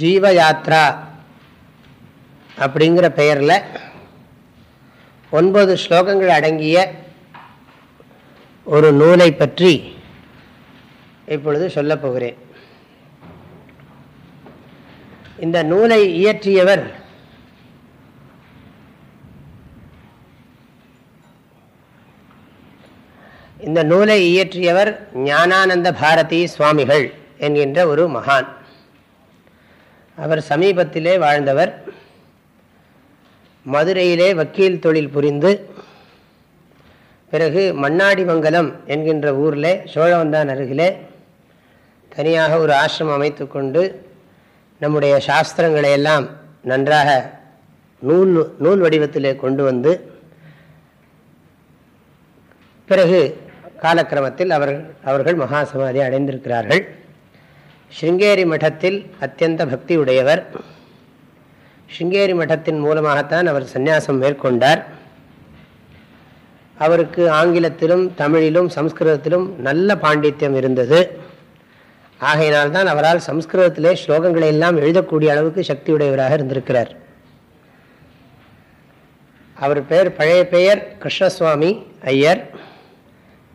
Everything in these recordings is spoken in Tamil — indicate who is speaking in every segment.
Speaker 1: ஜீவ யாத்ரா அப்படிங்கிற பெயரில் ஒன்பது ஸ்லோகங்கள் அடங்கிய ஒரு நூலை பற்றி இப்பொழுது சொல்லப் போகிறேன். இந்த நூலை இயற்றியவர் இந்த நூலை இயற்றியவர் ஞானானந்த பாரதி சுவாமிகள் என்கின்ற ஒரு மகான். அவர் சமீபத்திலே வாழ்ந்தவர். மதுரையிலே வக்கீல் தொழில் புரிந்து. பிறகு மண்ணாடிமங்கலம் என்கின்ற ஊரில் சோழவந்தான் அருகிலே தனியாக ஒரு ஆசிரமம் அமைத்து கொண்டு நம்முடைய சாஸ்திரங்களை எல்லாம் நன்றாக நூல் நூல் வடிவத்திலே கொண்டு வந்து பிறகு காலக்கிரமத்தில் அவர்கள் அவர்கள் மகாசமாதி அடைந்திருக்கிறார்கள். ஸ்ருங்கேரி மட்டத்தில் அத்தியந்த பக்தி உடையவர் ஸ்ருங்கேரி மட்டத்தின் மூலமாகத்தான் அவர் சந்நியாசம் மேற்கொண்டார் அவருக்கு ஆங்கிலத்திலும் தமிழிலும் சம்ஸ்கிருதத்திலும் நல்ல பாண்டித்யம் இருந்தது ஆகையினால்தான் அவரால் சம்ஸ்கிருதத்திலே ஸ்லோகங்களை எல்லாம் எழுதக்கூடிய அளவுக்கு சக்தியுடையவராக இருந்திருக்கிறார். அவர் பெயர் பழைய பெயர் கிருஷ்ணசுவாமி ஐயர்.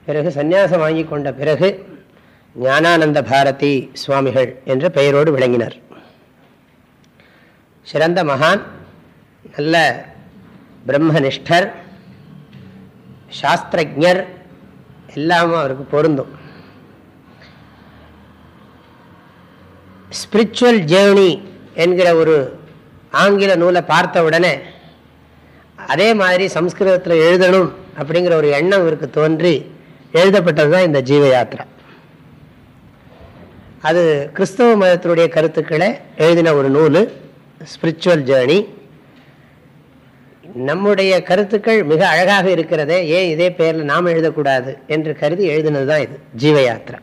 Speaker 1: பிறகு சந்நியாசம் வாங்கி கொண்ட பிறகு ஞானானந்த பாரதி சுவாமிகள் என்ற பெயரோடு விளங்கினர். சிறந்த மகான் நல்ல பிரம்மனிஷ்டர் சாஸ்திரஜர் எல்லாமும் அவருக்கு பொருந்தும். ஸ்பிரிச்சுவல் ஜேர்னி என்கிற ஒரு ஆங்கில நூலை பார்த்த உடனே அதே மாதிரி சம்ஸ்கிருதத்தில் எழுதணும் அப்படிங்கிற ஒரு எண்ணம் இவருக்கு தோன்றி எழுதப்பட்டது தான் இந்த ஜீவ யாத்திரா அது கிறிஸ்தவ மதத்தினுடைய கருத்துக்களை எழுதின ஒரு நூல் ஸ்பிரிச்சுவல் ஜேர்னி நம்முடைய கருத்துக்கள் மிக அழகாக இருக்கிறதே ஏன் இதே பெயரில் நாம் எழுதக்கூடாது என்று கருதி எழுதினது தான் இது ஜீவ யாத்திரா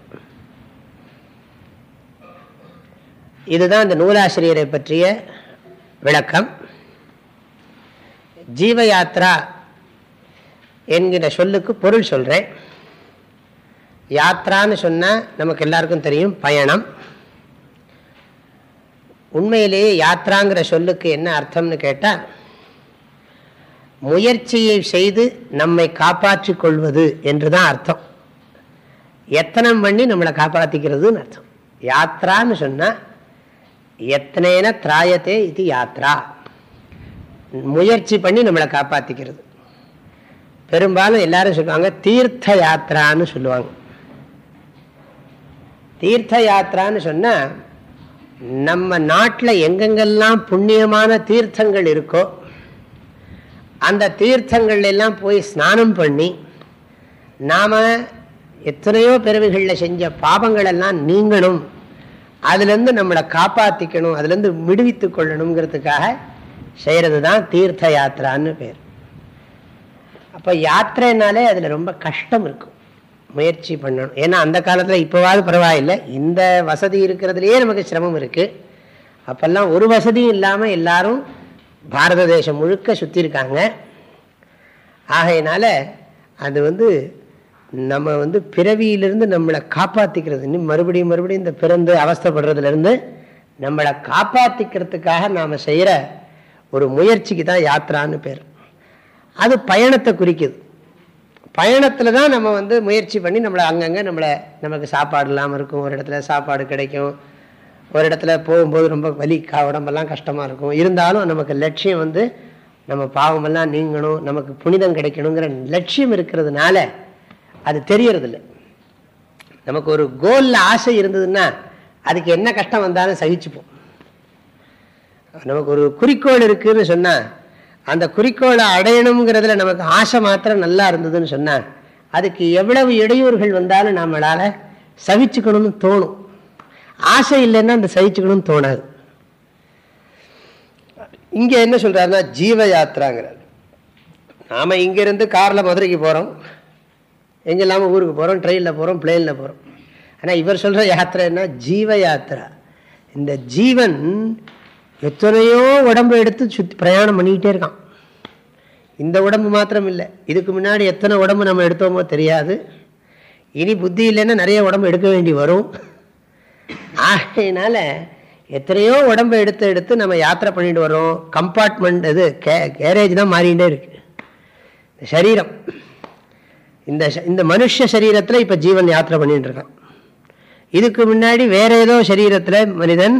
Speaker 1: இதுதான் இந்த நூலாசிரியரை பற்றிய விளக்கம். ஜீவ யாத்ரா என்கிற சொல்லுக்கு பொருள் சொல்கிறேன் யாத்ரான்னு சொன்னால் நமக்கு எல்லாருக்கும் தெரியும் பயணம். உண்மையிலேயே யாத்ராங்கிற சொல்லுக்கு என்ன அர்த்தம்னு கேட்டால் முயற்சியை செய்து நம்மை காப்பாற்றி கொள்வது என்று தான் அர்த்தம். எத்தனம் பண்ணி நம்மளை காப்பாற்றிக்கிறதுன்னு அர்த்தம். யாத்ரான்னு சொன்னால் எத்தனைன திராயத்தே இது யாத்ரா. முயற்சி பண்ணி நம்மளை காப்பாற்றிக்கிறது பெரும்பாலும் எல்லாரும் சொல்லுவாங்க தீர்த்த யாத்திரான்னு சொல்லுவாங்க. தீர்த்த யாத்திரான்னு சொன்னால் நம்ம நாட்டில் எங்கெங்கெல்லாம் புண்ணியமான தீர்த்தங்கள் இருக்கோ அந்த தீர்த்தங்கள் எல்லாம் போய் ஸ்நானம் பண்ணி நாம் எத்தனையோ பிறவிகளில் செஞ்ச பாபங்கள் எல்லாம் நீங்கணும் அதுலேருந்து நம்மளை காப்பாற்றிக்கணும் அதுலேருந்து விடுவித்து கொள்ளணுங்கிறதுக்காக செய்கிறது தான் தீர்த்த யாத்திரான்னு பேர். அப்போ யாத்திரைனாலே அதில் ரொம்ப கஷ்டம் இருக்கும். முயற்சி பண்ணணும். ஏன்னா அந்த காலத்தில் இப்போவாது பரவாயில்லை. இந்த வசதி இருக்கிறதுலையே நமக்கு சிரமம் இருக்குது அப்போல்லாம் ஒரு வசதியும் இல்லாமல் எல்லாரும் பாரத தேசம் முழுக்க சுற்றிருக்காங்க ஆகையினால அது வந்து நம்ம வந்து பிறவியிலிருந்து நம்மளை காப்பாற்றிக்கிறது இன்னும் மறுபடியும் மறுபடியும் இந்த பிறந்து அவஸ்தப்படுறதுலேருந்து நம்மளை காப்பாற்றிக்கிறதுக்காக நாம் செய்கிற ஒரு முயற்சிக்கு தான் யாத்திரான்னு பேர். அது பயணத்தை குறிக்குது. பயணத்தில் தான் நம்ம வந்து முயற்சி பண்ணி நம்மளை அங்கங்கே நம்மளை நமக்கு சாப்பாடு இல்லாமல் இருக்கும். ஒரு இடத்துல சாப்பாடு கிடைக்கும். ஒரு இடத்துல போகும்போது ரொம்ப வலி கா உடம்பெல்லாம் கஷ்டமாக இருக்கும். இருந்தாலும் நமக்கு லட்சியம் வந்து நம்ம பாவமெல்லாம் நீங்கணும் நமக்கு புனிதம் கிடைக்கணுங்கிற லட்சியம் இருக்கிறதுனால அது தெரியறதில்ல. நமக்கு ஒரு கோலில் ஆசை இருந்ததுன்னா அதுக்கு என்ன கஷ்டம் வந்தாலும் சகிச்சுப்போம். நமக்கு ஒரு குறிக்கோள் இருக்குதுன்னு சொன்னால் அந்த குறிக்கோளை அடையணுங்கிறதுல நமக்கு ஆசை மாத்திரம் நல்லா இருந்ததுன்னு சொன்னால் அதுக்கு எவ்வளவு இடையூறுகள் வந்தாலும் நம்மளால் சகிச்சுக்கணும்னு தோணும். ஆசை இல்லைன்னா அந்த சகிச்சுக்கணும்னு தோணாது. இங்கே என்ன சொல்கிறாருன்னா ஜீவ யாத்திராங்கிறார். நாம் இங்கேருந்து காரில் மதுரைக்கு போகிறோம் எங்கே இல்லாமல் ஊருக்கு போகிறோம் ட்ரெயினில் போகிறோம் பிளேனில் போகிறோம் ஆனால் இவர் சொல்கிற யாத்திரை என்ன ஜீவ யாத்திரா. இந்த ஜீவன் எத்தனையோ உடம்பு எடுத்து சுற்றி பிரயாணம் பண்ணிக்கிட்டே இருக்கான். இந்த உடம்பு மாத்திரம் இல்லை இதுக்கு முன்னாடி எத்தனை உடம்பு நம்ம எடுத்தோமோ தெரியாது. இனி புத்தி இல்லைன்னா நிறைய உடம்பு எடுக்க வேண்டி வரும். ஆகையினால எத்தனையோ உடம்பை எடுத்து எடுத்து நம்ம யாத்திரை பண்ணிட்டு வரோம் கம்பார்ட்மெண்ட் இது கே கேரேஜ் தான் மாறிகிட்டே இருக்கு. சரீரம். இந்த இந்த மனுஷ சரீரத்தில் இப்போ ஜீவன் யாத்திரை பண்ணிட்டு இருக்கான். இதுக்கு முன்னாடி வேற ஏதோ சரீரத்தில் மனிதன்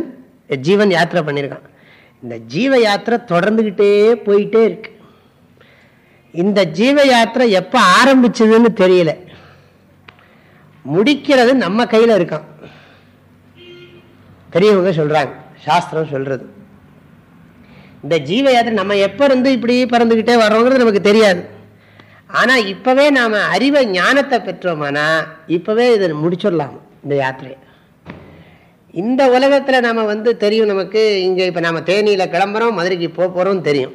Speaker 1: ஜீவன் யாத்திரை பண்ணியிருக்கான். இந்த ஜீவ யாத்திரை தொடர்ந்துக்கிட்டே போயிட்டே இருக்கு. இந்த ஜீவ யாத்திரை எப்போ ஆரம்பிச்சதுன்னு தெரியல. முடிக்கிறது நம்ம கையில் இருக்கான். பெரியவங்க சொல்றாங்க சாஸ்திரம் சொல்றது. இந்த ஜீவ யாத்திரை நம்ம எப்ப இருந்து இப்படி பறந்துக்கிட்டே வர்றோங்கிறது நமக்கு தெரியாது. ஆனா இப்பவே நாம அறிவை ஞானத்தை பெற்றோமானா இப்பவே இதை முடிச்சிடலாம் இந்த யாத்திரையை. இந்த உலகத்தில் நம்ம வந்து தெரியும் நமக்கு. இங்கே இப்போ நம்ம தேனியில் கிளம்புறோம் மதுரைக்கு போக போகிறோம் தெரியும்.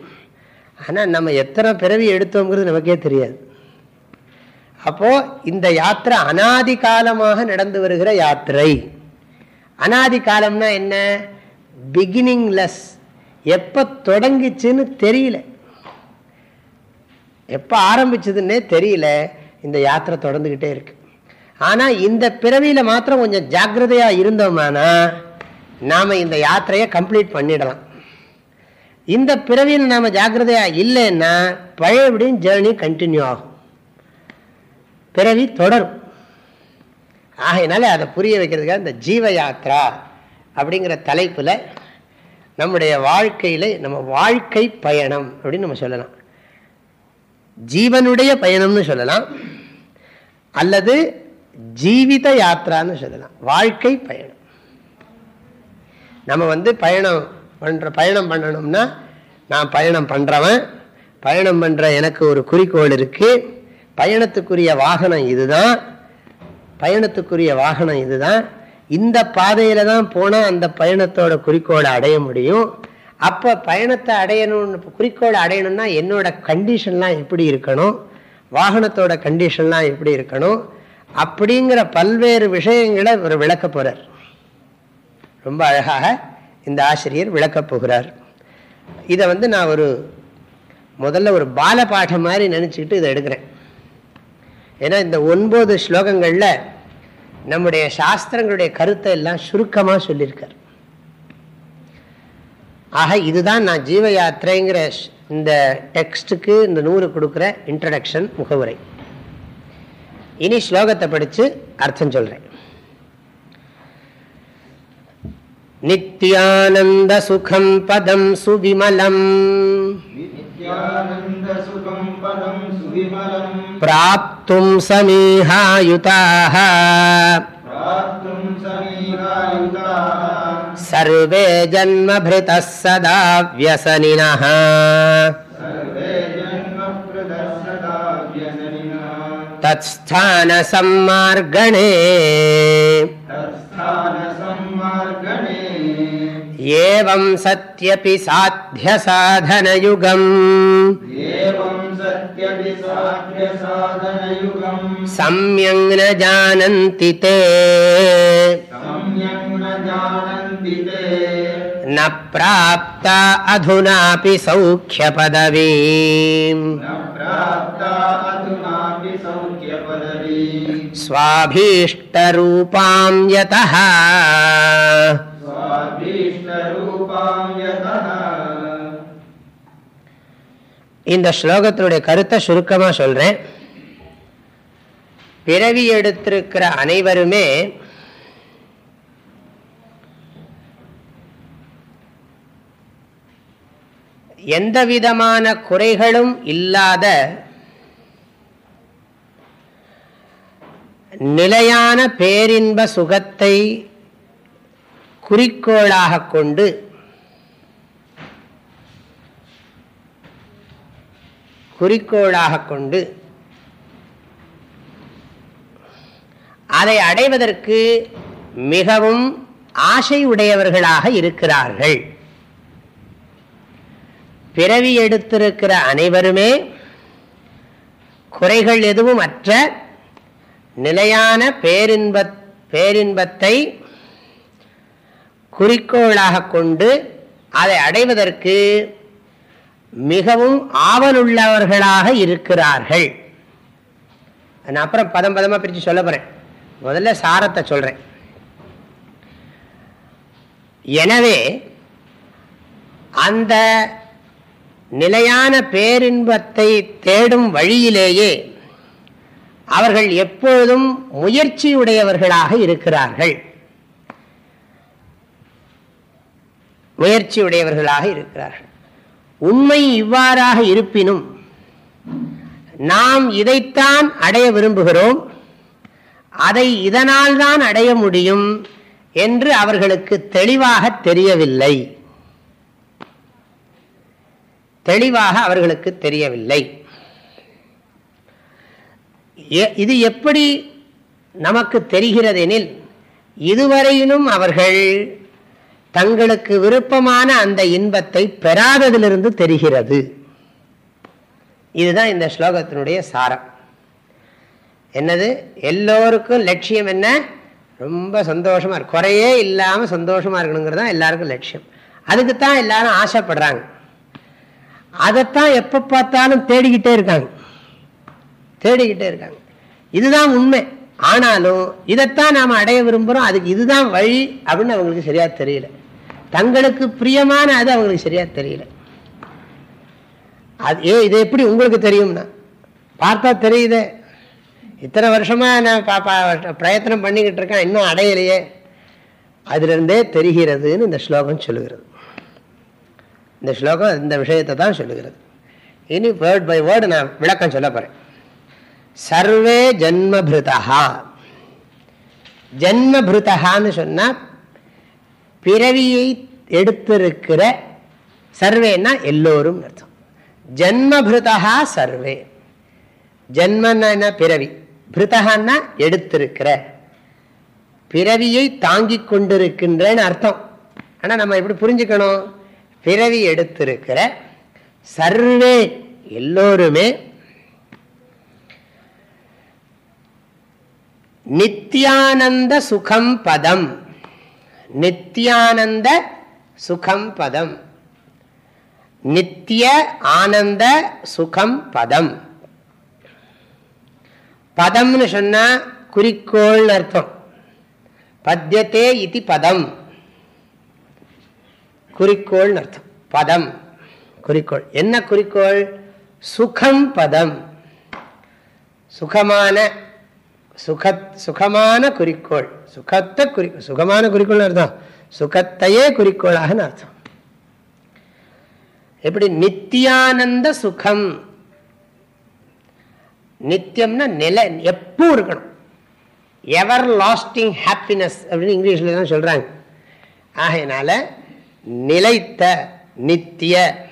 Speaker 1: ஆனால் நம்ம எத்தனை பிறவி எடுத்தோங்கிறது நமக்கே தெரியாது. அப்போ இந்த யாத்திரை அனாதி காலமாக நடந்து வருகிற யாத்திரை. அனாதி காலம்னா என்ன? பிகினிங்லெஸ் எப்போ தொடங்கிச்சுன்னு தெரியல. எப்போ ஆரம்பிச்சதுன்னே தெரியல. இந்த யாத்திரை தொடர்ந்துக்கிட்டே இருக்குது ஆனால் இந்த பிறவியில் மாத்திரம் கொஞ்சம் ஜாக்கிரதையாக இருந்தோம்னா நாம் இந்த யாத்திரையை கம்ப்ளீட் பண்ணிடலாம். இந்த பிறவியில் நாம் ஜாக்கிரதையாக இல்லைன்னா பழையபடியும் ஜேர்னி கண்டினியூ ஆகும். பிறவி தொடரும். ஆகையினால அதை புரிய வைக்கிறதுக்காக இந்த ஜீவ யாத்ரா அப்படிங்கிற தலைப்பில் நம்முடைய வாழ்க்கையில் நம்ம வாழ்க்கை பயணம் அப்படின்னு நம்ம சொல்லலாம். ஜீவனுடைய பயணம்னு சொல்லலாம். அல்லது ஜீவித யாத்திரான்னு சொல்லலாம் வாழ்க்கை பயணம். நம்ம வந்து பயணம் பண்ணுற பயணம் பண்ணணும்னா நான் பயணம் பண்ணுறவன் பயணம் பண்ணுற எனக்கு ஒரு குறிக்கோள் இருக்குது பயணத்துக்குரிய வாகனம் இதுதான். பயணத்துக்குரிய வாகனம் இதுதான். இந்த பாதையில் தான் போனால் அந்த பயணத்தோட குறிக்கோளை அடைய முடியும். அப்போ பயணத்தை அடையணும்னு குறிக்கோளை அடையணும்னா என்னோட கண்டிஷன்லாம் எப்படி இருக்கணும். வாகனத்தோட கண்டிஷன்லாம் எப்படி இருக்கணும். அப்படிங்கிற பல்வேறு விஷயங்களை அவர் விளக்க போகிறார் ரொம்ப அழகாக இந்த ஆசிரியர் விளக்கப் போகிறார். இதை வந்து நான் ஒரு முதல்ல ஒரு பால பாடம் மாதிரி நினச்சிக்கிட்டு இதை எடுக்கிறேன். ஏன்னா இந்த ஒன்பது ஸ்லோகங்களில் நம்முடைய சாஸ்திரங்களுடைய கருத்தை எல்லாம் சுருக்கமாக சொல்லியிருக்கார். ஆக இதுதான் நான் ஜீவ யாத்திரைங்கிற இந்த டெக்ஸ்ட்டுக்கு இந்த நூறு கொடுக்குற இன்ட்ரடக்ஷன் முகவுரை. இனி ஸ்லோகத்தை படித்து அர்த்தம் சொல்கிறேன் நித்யானந்த சுகம் பதம் சுவிமலம் प्राप्तुं समीहायुताः सर्वे जन्मभृतः सदा व्यसनिनः तत्स्थानसम्मार्गणे। एवं सत्यपि साध्यसाधनयुगम्। सम्यङ् न जानन्ति ते न प्राप्ता अधुनापि सौख्यपदवीम् स्वाभीष्टरूपां यतः இந்த ஸ்லோகத்தினுடைய கருத்தை சுருக்கமா சொல்றேன் பிறவி எடுத்திருக்கிற அனைவருமே எந்த விதமான குறைகளும் இல்லாத நிலையான பேரின்ப சுகத்தை குறிக்கோளாக கொண்டு குறிக்கோளாக கொண்டு அதை அடைவதற்கு மிகவும் ஆசை உடையவர்களாக இருக்கிறார்கள். பிறவி எடுத்திருக்கிற அனைவருமே குறைகள் எதுவும் அற்ற நிலையான பேரின்ப பேரின்பத்தை குறிக்கோளாக கொண்டு அதை அடைவதற்கு மிகவும் ஆவலுள்ளவர்களாக இருக்கிறார்கள். நான் அப்புறம் பதம் பதமாக பிரித்து சொல்ல போகிறேன் முதல்ல சாரத்தை சொல்கிறேன் எனவே அந்த நிலையான பேரின்பத்தை தேடும் வழியிலேயே அவர்கள் எப்பொழுதும் முயற்சியுடையவர்களாக இருக்கிறார்கள். முயற்சியுடையவர்களாக இருக்கிறார்கள். உண்மை இவ்வாறாக இருப்பினும் நாம் இதைத்தான் அடைய விரும்புகிறோம். அதை இதனால் தான் அடைய முடியும் என்று அவர்களுக்கு தெளிவாக தெரியவில்லை. தெளிவாக அவர்களுக்கு தெரியவில்லை. இது எப்படி நமக்கு தெரிகிறது எனில் இதுவரையிலும் அவர்கள் தங்களுக்கு விருப்பமான அந்த இன்பத்தை பெறாததிலிருந்து தெரிகிறது. இதுதான் இந்த ஸ்லோகத்தினுடைய சாரம். என்னது? எல்லோருக்கும் லட்சியம் என்ன? ரொம்ப சந்தோஷமா இருக்கு. குறையே இல்லாமல் சந்தோஷமா இருக்கணுங்கிறது தான் எல்லாருக்கும் லட்சியம். அதுக்கு தான் எல்லாரும் ஆசைப்படுறாங்க. அதைத்தான் எப்போ பார்த்தாலும் தேடிக்கிட்டே இருக்காங்க. தேடிக்கிட்டே இருக்காங்க. இதுதான் உண்மை. ஆனாலும் இதைத்தான் நாம் அடைய விரும்புகிறோம் அதுக்கு இதுதான் வழி அப்படின்னு அவங்களுக்கு சரியாக தெரியல. தங்களுக்கு பிரியமான அது அவங்களுக்கு சரியாக தெரியல. அது ஏ இது எப்படி உங்களுக்கு தெரியும்னா? பார்த்தா தெரியுதே. இத்தனை வருஷமா நான் பிரயத்தனம் பண்ணிக்கிட்டு இருக்கேன். இன்னும் அடையலையே. அதிலிருந்தே தெரிகிறதுன்னு இந்த ஸ்லோகம் சொல்லுகிறது. இந்த ஸ்லோகம் இந்த விஷயத்தை தான் சொல்லுகிறது. இனி வேர்ட் பை வேர்டு நான் விளக்கம் சொல்ல போறேன். சர்வே ஜன்மபிருதா ஜன்மபிருத்தகான்னு சொன்னால் பிறவியை எடுத்திருக்கிற சர்வேன்னா எல்லோரும் அர்த்தம். ஜன்மபிருதா சர்வே. ஜன்மன்னா பிறவி. பிருத்தகான்னா எடுத்திருக்கிற. பிறவியை தாங்கிக் கொண்டிருக்கின்றன்னு அர்த்தம். ஆனால் நம்ம எப்படி புரிஞ்சுக்கணும்? பிறவி எடுத்திருக்கிற சர்வே எல்லோருமே நித்யானந்த சுகம் பதம். நித்யானந்த சுகம் பதம். நித்திய ஆனந்த சுகம் பதம். பதம்னு சொன்னா குறிக்கோள் அர்த்தம். பத்தியத்தே இது பதம். குறிக்கோள் அர்த்தம். பதம். குறிக்கோள். என்ன குறிக்கோள்? சுகம் பதம். சுகமான சுக சுகமான குறிக்கோள். சுகத்தை குறி சுகமான குறிக்கோள் அர்த்தம். சுகத்தையே குறிக்கோளாக அர்த்தம். எப்படி? நித்தியானந்த சுகம். நித்தியம்னா நிலை எப்பவும் இருக்கணும்? எவர் லாஸ்டிங் ஹாப்பினஸ் அப்படின்னு இங்கிலீஷில் தான் சொல்கிறாங்க ஆகையினால நிலைத்த நித்திய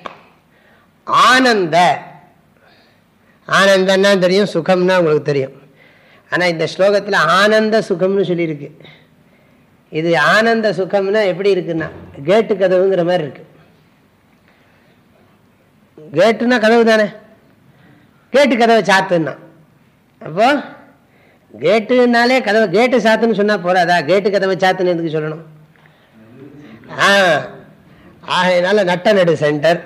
Speaker 1: ஆனந்த. ஆனந்தன்னா தெரியும் சுகம்னா உங்களுக்கு தெரியும். ஆனால் இந்த ஸ்லோகத்தில் ஆனந்த சுகம்னு சொல்லியிருக்கு. இது ஆனந்த சுகம்னா எப்படி இருக்குன்னா கேட்டு கதவுங்கிற மாதிரி இருக்கு. கேட்டுனா கதவு தானே? கேட்டு கதவை சாத்துன்னா. அப்போ கேட்டுனாலே கதவை கேட்டு சாத்துன்னு சொன்னால் போறாதா கேட்டு கதவை சாத்துன்னு எதுக்கு சொல்லணும்? ஆ ஆகையினால நட்ட நடு சென்டர்.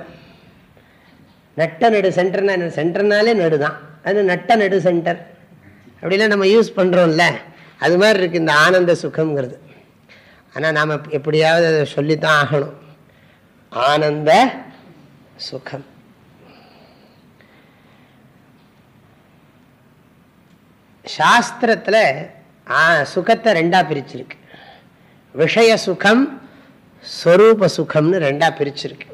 Speaker 1: நட்ட நடு சென்டர்னா சென்டர்னாலே நடு தான் அது நட்ட நடு சென்டர். அப்படிலாம் நம்ம யூஸ் பண்ணுறோம்ல அது மாதிரி இருக்குது இந்த ஆனந்த சுகம்ங்கிறது. ஆனால் நாம் எப்படியாவது அதை சொல்லித்தான் ஆகணும். ஆனந்த சுகம். சாஸ்திரத்தில் சுகத்தை ரெண்டாக பிரிச்சிருக்கு. விஷய சுகம் ஸ்வரூப சுகம்னு ரெண்டாக பிரிச்சிருக்கு.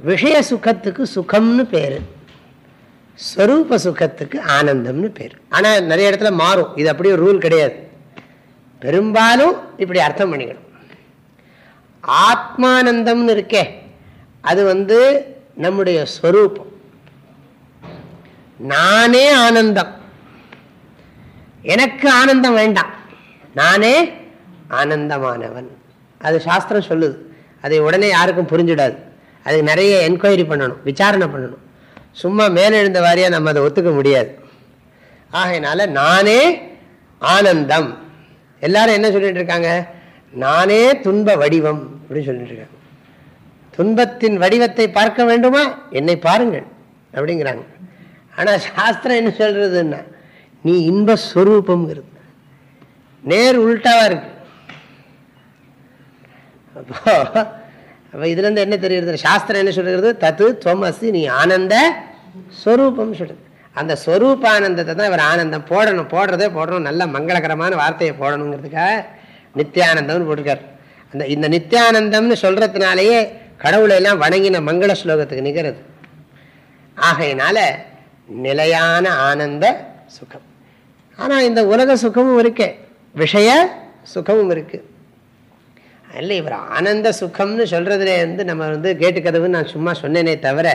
Speaker 1: விஷய சுகத்துக்கு சுகம்னு பேர். ஸ்வரூப சுகத்துக்கு ஆனந்தம்னு பேர். ஆனால் நிறைய இடத்துல மாறும். இது அப்படியே ரூல் கிடையாது. பெரும்பாலும் இப்படி அர்த்தம் பண்ணிக்கணும். ஆத்மானந்தம்னு இருக்கே. அது வந்து நம்முடைய ஸ்வரூபம் நானே ஆனந்தம். எனக்கு ஆனந்தம் வேண்டாம். நானே ஆனந்தமானவன். அது சாஸ்திரம் சொல்லுது. அதை உடனே யாருக்கும் புரிஞ்சிடாது. அதுக்கு நிறைய என்கொயரி பண்ணணும் விசாரணை பண்ணணும். சும்மா மேலெழுந்த வாரியாக நம்ம அதை ஒத்துக்க முடியாது. ஆகையினால நானே ஆனந்தம். எல்லாரும் என்ன சொல்லிட்டு இருக்காங்க? நானே துன்ப வடிவம் அப்படின்னு சொல்லிட்டு இருக்காங்க. துன்பத்தின் வடிவத்தை பார்க்க வேண்டுமா? என்னை பாருங்கள் அப்படிங்கிறாங்க. ஆனால் சாஸ்திரம் என்ன சொல்றதுன்னா நீ இன்பஸ்வரூபம் நேர் உள்டாவா இருக்கு. அப்போ அப்போ இதுலேருந்து என்ன தெரியுது சாஸ்திரம் என்ன சொல்கிறது தத்து துவம் அஸ்தி நீ ஆனந்த ஸ்வரூபம் சொல்கிறது அந்த ஸ்வரூபானந்தத்தை தான் இவர் ஆனந்தம் போடணும். போடுறதே போடணும். நல்ல மங்களகரமான வார்த்தையை போடணுங்கிறதுக்காக நித்தியானந்தம்னு போட்டிருக்கார். அந்த இந்த நித்தியானந்தம்னு சொல்கிறதுனாலேயே கடவுளை எல்லாம் வணங்கின மங்கள ஸ்லோகத்துக்கு நிகரது. ஆகையினால நிலையான ஆனந்த சுகம். ஆனால் இந்த உலக சுகமும் இருக்கு. விஷய சுகமும் இருக்குது இல்லை இவர் ஆனந்த சுகம்னு சொல்கிறதுல வந்து நம்ம வந்து கேட்டு கதவுன்னு நான் சும்மா சொன்னேனே தவிர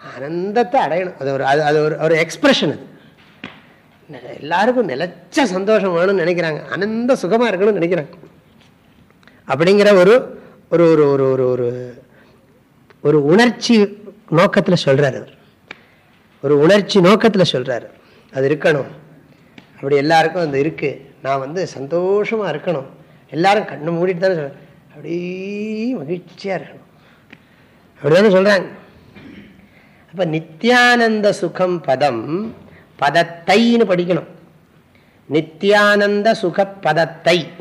Speaker 1: ஆனந்தத்தை அடையணும். அது ஒரு அது அது ஒரு ஒரு எக்ஸ்பிரஷன் அது. எல்லாருக்கும் நிலச்ச சந்தோஷம் வேணும்னு நினைக்கிறாங்க. ஆனந்த சுகமாக இருக்கணும்னு நினைக்கிறாங்க. அப்படிங்கிற ஒரு ஒரு ஒரு ஒரு ஒரு ஒரு ஒரு உணர்ச்சி நோக்கத்தில் சொல்கிறார் அவர். ஒரு உணர்ச்சி நோக்கத்தில் சொல்கிறார் அது இருக்கணும். அப்படி எல்லாருக்கும் அது இருக்குது நான் வந்து சந்தோஷமாக இருக்கணும். எல்லாரும் கண்ணு மூடிட்டு தானே சொல்கிறேன் அப்படியே மகிழ்ச்சியாக இருக்கணும். அப்படி தானே சொல்கிறாங்க அப்போ நித்யானந்த சுகம் பதம் பதத்தைன்னு படிக்கணும். நித்யானந்த சுக பதத்தை.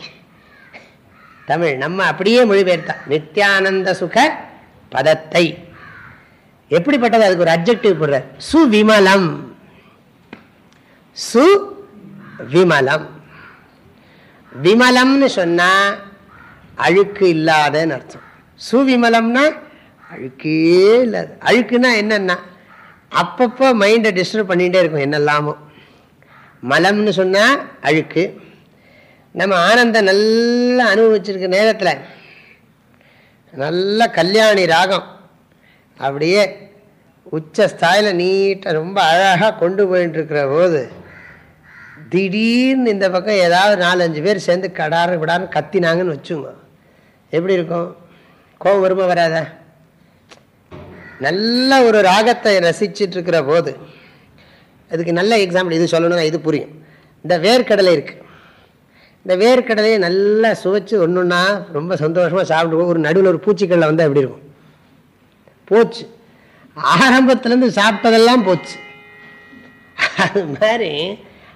Speaker 1: தமிழ் நம்ம அப்படியே மொழிபெயர்த்தா. நித்யானந்த சுக பதத்தை. எப்படிப்பட்டது? அதுக்கு ஒரு அப்ஜெக்டிவ் போடுற சுவிமலம். சு விமலம் விமலம்னு சொன்னா அழுக்கு இல்லாதன்னு அர்த்தம். சுவிமலம்னா அழுக்கே இல்லாது. அழுக்குன்னா என்னன்னா அப்பப்போ மைண்டை டிஸ்டர்ப் பண்ணிகிட்டே இருக்கும் என்னெல்லாமோ. மலம்னு சொன்னால் அழுக்கு. நம்ம ஆனந்தம் நல்லா அனுபவிச்சிருக்க நேரத்தில் நல்ல கல்யாணி ராகம் அப்படியே உச்ச ஸ்தாயில் நீட்டாக ரொம்ப அழகாக கொண்டு போயிட்டு இருக்கிற போது திடீர்னு இந்த பக்கம் ஏதாவது நாலஞ்சு பேர் சேர்ந்து கடாரு விடான்னு கத்தினாங்கன்னு வச்சுங்க எப்படி இருக்கும்? கோபம் வருமா வராத? நல்ல ஒரு ராகத்தை ரசிச்சுட்டு இருக்கிற போது அதுக்கு நல்ல எக்ஸாம்பிள் இது சொல்லணும்னா இது புரியும். இந்த வேர்க்கடலை இருக்குது இந்த வேர்க்கடலையை நல்லா சுவைச்சு ஒன்று ஒன்றா ரொம்ப சந்தோஷமாக சாப்பிட்டு ஒரு நடுவில் ஒரு பூச்சிக்கடலை வந்தால் எப்படி இருக்கும்? போச்சு. ஆரம்பத்துலேருந்து சாப்பிட்டதெல்லாம் போச்சு. அது மாதிரி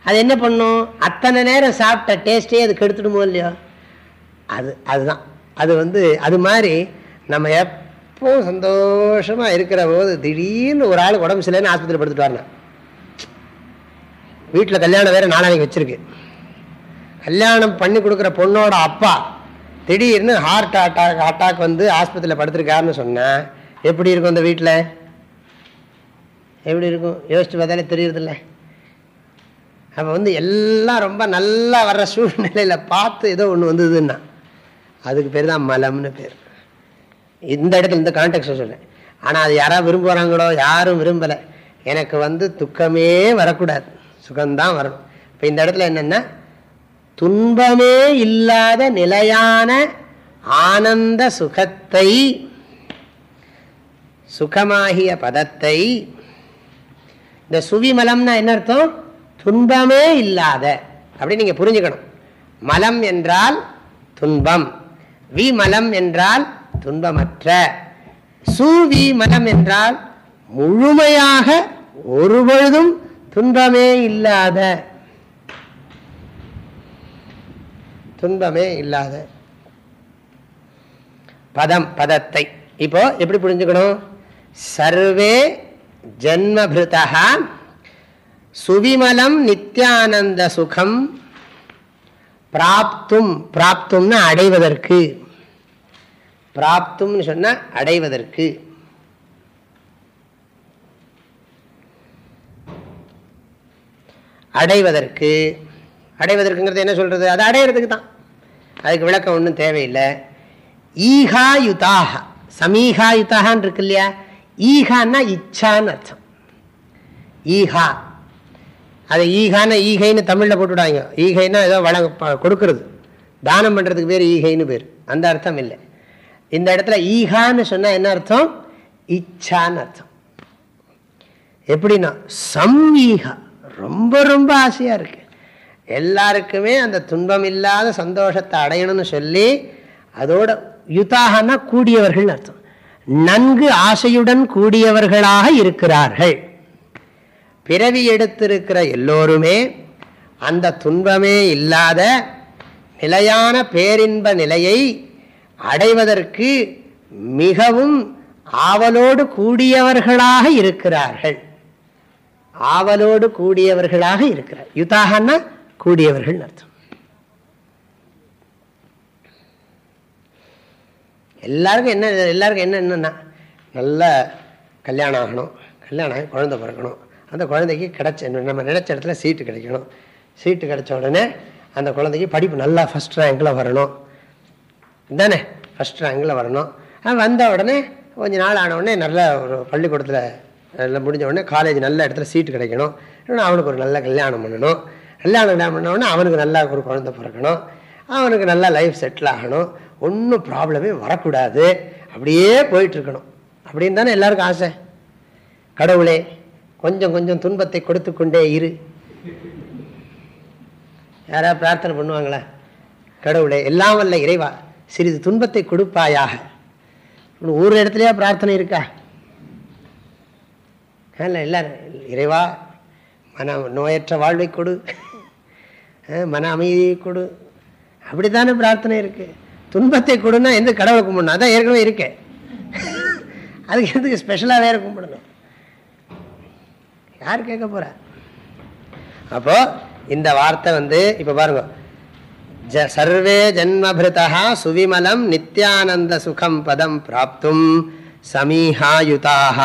Speaker 1: அது என்ன பண்ணும்? அத்தனை நேரம் சாப்பிட்ட டேஸ்ட்டே அது கெடுத்துடுமோ இல்லையோ? அது அதுதான். அது வந்து அது மாதிரி நம்ம எப்பவும் சந்தோஷமாக இருக்கிற போது திடீர்னு ஒரு ஆள் உடம்பு சரியில்லைன்னு ஆஸ்பத்திரி படுத்துட்டு வரணும். வீட்டில் கல்யாணம் வேறு நாளானிக்கு வச்சுருக்கு. கல்யாணம் பண்ணி கொடுக்குற பொண்ணோட அப்பா திடீர்னு ஹார்ட் அட்டாக் அட்டாக் வந்து ஆஸ்பத்திரியில் படுத்துருக்காருன்னு சொன்னேன் எப்படி இருக்கும் அந்த வீட்டில் எப்படி இருக்கும்? யோசிச்சு பார்த்தாலே தெரியுறதில்ல. அப்போ வந்து எல்லாம் ரொம்ப நல்லா வர்ற சூழ்நிலையில் பார்த்து ஏதோ ஒன்று வந்ததுன்னா அதுக்கு பேர் தான் மலம்னு பேர். இந்த இடத்துல இந்த கான்டெக்ட் சொல்கிறேன் ஆனால் அது யாராவது விரும்புகிறாங்களோ யாரும் விரும்பலை. எனக்கு வந்து துக்கமே வரக்கூடாது. சுகம்தான் வரணும். இப்போ இந்த இடத்துல என்னென்னா துன்பமே இல்லாத நிலையான ஆனந்த சுகத்தை சுகமாகிய பதத்தை இந்த சுவிமலம்னா என்ன அர்த்தம்? துன்பமே இல்லாத. அப்படி நீங்கள் புரிஞ்சுக்கணும். மலம் என்றால் துன்பம். விமலம் என்றால் துன்பமற்ற. சுவி மலம் என்றால் முழுமையாக ஒருபொழுதும் துன்பமே இல்லாத. துன்பமே இல்லாத. பதம் பதத்தை. இப்போ எப்படி புரிஞ்சுக்கணும்? சர்வே ஜன்மபிருதா சுவிமலம் நித்யானந்த சுகம் பிராப்தும் பிராப்தும்னு அடைவதற்கு. பிராப்தும்னு சொன்ன அடைவதற்கு. அடைவதற்கு. அடைவதற்குங்கிறது என்ன சொல்றது? அது அடையிறதுக்கு தான். அதுக்கு விளக்கம் ஒன்றும் தேவையில்லை. ஈகா யுதாக சமீகா யுதாகான் இருக்கு இல்லையா? ஈகான்னா இச்சான்னு அர்த்தம். ஈகா. அதை ஈகான ஈகைன்னு தமிழில் போட்டுவிடாங்க. ஈகைன்னா ஏதோ வழங்க கொடுக்கறது. தானம் பண்ணுறதுக்கு பேர் ஈகைன்னு பேர். அந்த அர்த்தம் இல்லை. இந்த இடத்துல ஈகான்னு சொன்னால் என்ன அர்த்தம்? இச்சான்னு அர்த்தம். எப்படின்னா சம் ஈகா ரொம்ப ரொம்ப ஆசையாக இருக்கு. எல்லாருக்குமே அந்த துன்பம் இல்லாத சந்தோஷத்தை அடையணும்னு சொல்லி அதோட யுதாகனா கூடியவர்கள் அர்த்தம். நன்கு ஆசையுடன் கூடியவர்களாக இருக்கிறார்கள். பிறவி எடுத்திருக்கிற எல்லோருமே அந்த துன்பமே இல்லாத நிலையான பேரின்ப நிலையை அடைவதற்கு மிகவும் ஆவலோடு கூடியவர்களாக இருக்கிறார்கள். ஆவலோடு கூடியவர்களாக இருக்கிறார். யுதாகன்னா கூடியவர்கள் அர்த்தம். எல்லாருக்கும் என்ன எல்லாருக்கும் என்ன என்னன்னா நல்ல கல்யாணம் ஆகணும் கல்யாணம் ஆகி குழந்தை பிறக்கணும். அந்த குழந்தைக்கு கிடச்ச நம்ம நினச்ச இடத்துல சீட்டு கிடைக்கணும். சீட்டு கிடைச்ச உடனே அந்த குழந்தைக்கு படிப்பு நல்லா ஃபஸ்ட் ரேங்கில் வரணும். தானே ஃபஸ்ட் ரேங்கில் வரணும். வந்த உடனே கொஞ்ச நாள் ஆன உடனே நல்ல ஒரு பள்ளிக்கூடத்தில் எல்லாம் முடிஞ்ச உடனே காலேஜ் நல்ல இடத்துல சீட்டு கிடைக்கணும். இன்னொன்று அவனுக்கு ஒரு நல்ல கல்யாணம் பண்ணணும். கல்யாணம் பண்ண உடனே அவனுக்கு நல்லா ஒரு குழந்தை பிறக்கணும். அவனுக்கு நல்லா லைஃப் செட்டில் ஆகணும். ஒன்றும் ப்ராப்ளமே வரக்கூடாது. அப்படியே போயிட்டுருக்கணும் அப்படின்னு தானே எல்லாருக்கும் ஆசை. கடவுளே கொஞ்சம் கொஞ்சம் துன்பத்தை கொடுத்து கொண்டே இரு. யாராவது பிரார்த்தனை பண்ணுவாங்களா? கடவுளே எல்லாம் வல்ல இறைவா சிறிது துன்பத்தை கொடுப்பாயாக. ஒரு இடத்துலையா பிரார்த்தனை இருக்கா? இல்லை எல்லாரும் இறைவா மன நோயற்ற வாழ்வை கொடு. மன அமைதியை கொடு. அப்படி தானே பிரார்த்தனை இருக்குது துன்பத்தை கொடுன்னா எந்த கடவுளை கும்பிடணும்? அதான் ஏற்கனவே இருக்கேன். அதுக்கு எதுக்கு ஸ்பெஷலாக வேறு கும்பிடணும்? யார் கேட்க போற? அப்போ இந்த வார்த்தை வந்து இப்போ பாருங்க. சர்வே ஜன்மபிருதா சுவிமலம் நித்யானந்த சுகம் பதம் பிராப்தும் சமீஹாயுதாக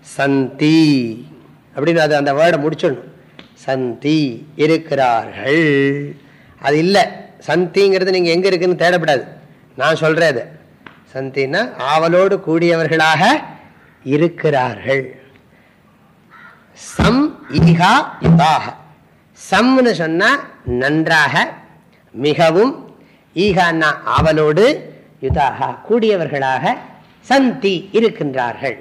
Speaker 1: சந்தி. அப்படின்னு அது அந்த வேர்டை முடிச்சிடணும். சந்தி இருக்கிறார்கள். அது இல்லை. சந்திங்கிறது நீங்கள் எங்கே இருக்குன்னு தேடப்படாது. நான் சொல்கிறேன் அது. சந்தின்னா ஆவலோடு கூடியவர்களாக இருக்கிறார்கள். சம் ஈகா யுதாக சம்னு சொன்னால் நன்றாக மிகவும் ஈகான்னா ஆவலோடு யுதாக கூடியவர்களாக சந்தி இருக்கின்றார்கள்.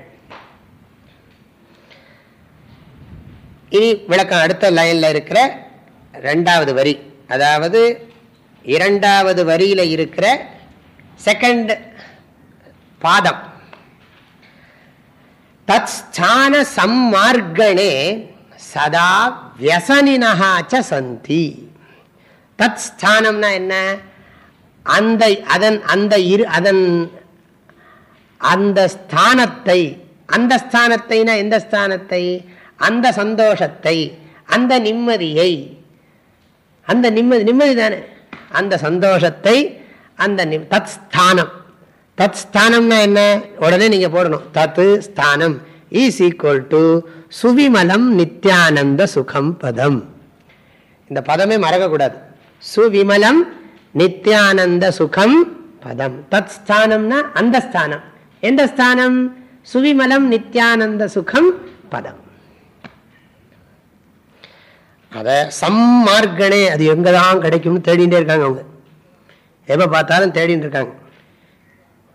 Speaker 1: இனி விளக்கம் அடுத்த லைனில் இருக்கிற ரெண்டாவது வரி அதாவது இரண்டாவது வரியில் இருக்கிற செகண்ட் பாதம். தத் ஸ்தான சம்மார்கணே சதா வியசனினஹாச்ச சந்தி தத் ஸ்தானம்னா என்ன? அந்த அதன் அந்த இரு அதன் அந்த ஸ்தானத்தை அந்த ஸ்தானத்தைனா எந்த ஸ்தானத்தை? அந்த சந்தோஷத்தை அந்த நிம்மதியை. அந்த நிம்மதி நிம்மதி தானே? அந்த சந்தோஷத்தை அந்த தத் ஸ்தானம் தத் ஸ்தானம்னா என்ன? உடனே நீங்க போடணும். தத்து ஸ்தானம் இஸ் ஈக்குவல் டு சுவிமலம் நித்யானந்த சுகம் பதம். இந்த பதமே மறக்கக்கூடாது. சுவிமலம் நித்யானந்த சுகம் பதம். தத் ஸ்தானம்னா அந்த ஸ்தானம். எந்த ஸ்தானம்? சுவிமலம் நித்யானந்த சுகம் பதம். அதை சம்மார்கனே அது எங்கே தான் கிடைக்கும்னு தேடிட்டே இருக்காங்க அவங்க. எப்போ பார்த்தாலும் தேடிட்டு இருக்காங்க.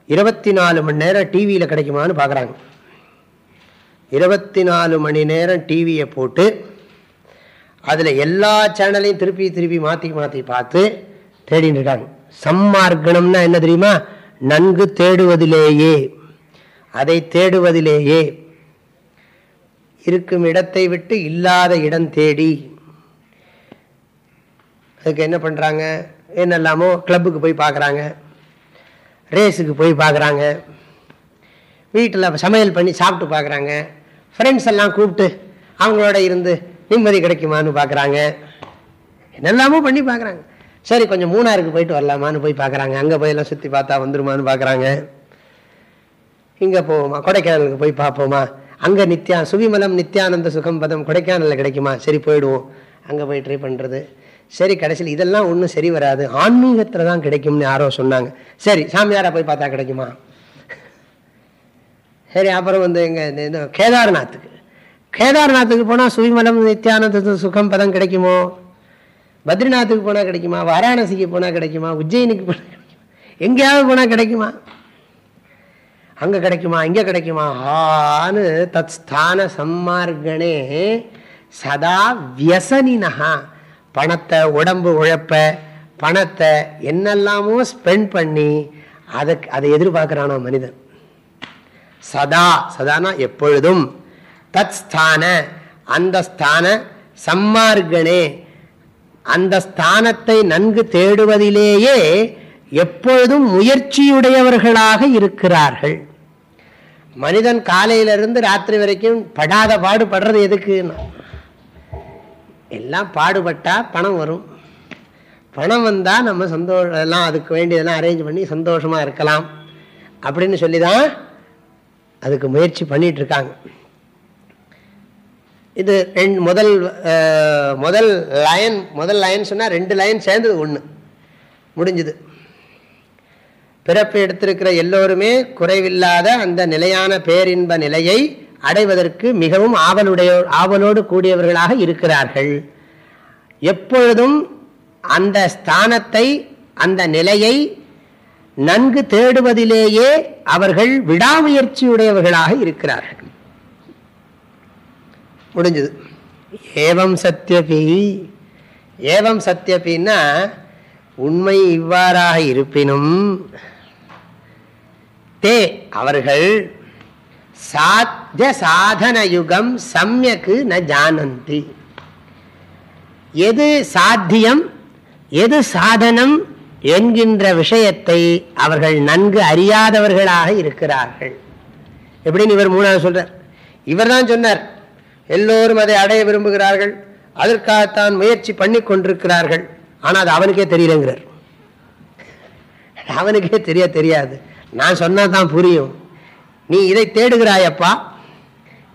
Speaker 1: இருபத்தி நாலு மணி நேரம் டிவியில் கிடைக்குமான்னு பார்க்குறாங்க. இருபத்தி நாலு மணி நேரம் டிவியை போட்டு அதில் எல்லா சேனலையும் திருப்பி திருப்பி மாற்றி மாற்றி பார்த்து தேடின்னு இருக்காங்க. சம்மார்க்கணம்னா என்ன தெரியுமா? நன்கு தேடுவதிலேயே. அதை தேடுவதிலேயே. இருக்கும் இடத்தை விட்டு இல்லாத இடம் தேடி. அதுக்கு என்ன பண்ணுறாங்க என்னெல்லாமோ கிளப்புக்கு போய் பார்க்குறாங்க. ரேஸுக்கு போய் பார்க்குறாங்க. வீட்டில் சமையல் பண்ணி சாப்பிட்டு பார்க்குறாங்க. ஃப்ரெண்ட்ஸ் எல்லாம் கூப்பிட்டு அவங்களோட இருந்து நிம்மதி கிடைக்குமான்னு பார்க்குறாங்க. என்னெல்லாமோ பண்ணி பார்க்குறாங்க. சரி கொஞ்சம் மூணாருக்கு போயிட்டு வரலாமான்னு போய் பார்க்குறாங்க. அங்கே போய் எல்லாம் சுற்றி பார்த்தா வந்துருமான்னு பார்க்குறாங்க. இங்கே போவோமா? கொடைக்கானலுக்கு போய் பார்ப்போமா? அங்கே நித்யா சுவிமலம் நித்யானந்த சுகம் பதம் கொடைக்கானலில் கிடைக்குமா? சரி போயிடுவோம். அங்கே போய் ட்ரை பண்ணுறது சரி கடைசியில் இதெல்லாம் ஒன்றும் சரி வராது. ஆன்மீகத்தில் தான் கிடைக்கும்னு யாரோ சொன்னாங்க. சரி சாமியாரா போய் பார்த்தா கிடைக்குமா? சரி அப்புறம் வந்து எங்கள் கேதார்நாத்துக்கு. கேதார்நாத்துக்கு போனால் சுவிமலம் நித்யானந்த சுகம் பதம் கிடைக்குமோ? பத்ரிநாத்துக்கு போனால் கிடைக்குமா? வாராணசிக்கு போனால் கிடைக்குமா? உஜ்ஜயினுக்கு போனால் கிடைக்குமா? எங்கேயாவது போனால் கிடைக்குமா? அங்கே கிடைக்குமா? இங்கே கிடைக்குமா? ஆன்னு தத் ஸ்தான சம்மார்கனே சதா வியசனினஹா. பணத்தை உடம்பு உழைப்ப பணத்தை என்னெல்லாமோ ஸ்பெண்ட் பண்ணி அதை அதை எதிர்பார்க்குறானோ மனிதன். சதா சதானா எப்பொழுதும். தத் ஸ்தான அந்த ஸ்தான சம்மார்கனே அந்த ஸ்தானத்தை நன்கு தேடுவதிலேயே எப்பொழுதும் முயற்சியுடையவர்களாக இருக்கிறார்கள். மனிதன் காலையிலிருந்து ராத்திரி வரைக்கும் படாத பாடுபடுறது எதுக்கு எல்லாம் பாடுபட்டால் பணம் வரும். பணம் வந்தால் நம்ம சந்தோஷம் எல்லாம் அதுக்கு வேண்டியதெல்லாம் அரேஞ்ச் பண்ணி சந்தோஷமாக இருக்கலாம். அப்படின்னு சொல்லி தான் அதுக்கு முயற்சி பண்ணிகிட்ருக்காங்க இது ரெண்டு முதல் முதல் லயன் முதல் லயன் சொன்னால் ரெண்டு லயன் சேர்ந்தது ஒன்று முடிஞ்சுது. பிறப்பு எடுத்திருக்கிற எல்லோருமே குறைவில்லாத அந்த நிலையான பேரின்ப நிலையை அடைவதற்கு மிகவும் ஆவலுடைய ஆவலோடு கூடியவர்களாக இருக்கிறார்கள். எப்பொழுதும் அந்த ஸ்தானத்தை அந்த நிலையை நன்கு தேடுவதிலேயே அவர்கள் விடாமுயற்சியுடையவர்களாக இருக்கிறார்கள். முடிஞ்சது. ஏவம் சத்தியபி ஏவம் சத்தியபின்னா உண்மை இவ்வாறாக இருப்பினும் தே அவர்கள் சாத்திய சாதன யுகம் சமயக்கு ந ஜானந்தி. எது சாத்தியம் எது சாதனம் என்கின்ற விஷயத்தை அவர்கள் நன்கு அறியாதவர்களாக இருக்கிறார்கள். எப்படின்னு இவர் மூணாவது சொல்றார். இவர் தான் சொன்னார் எல்லோரும் அதை அடைய விரும்புகிறார்கள் அதற்காகத்தான் முயற்சி பண்ணி கொண்டிருக்கிறார்கள். ஆனால் அது அவனுக்கே தெரியலங்கிறார். அவனுக்கே தெரிய தெரியாது. நான் சொன்னா தான் புரியும். நீ இதை தேடுகிறாயப்பா.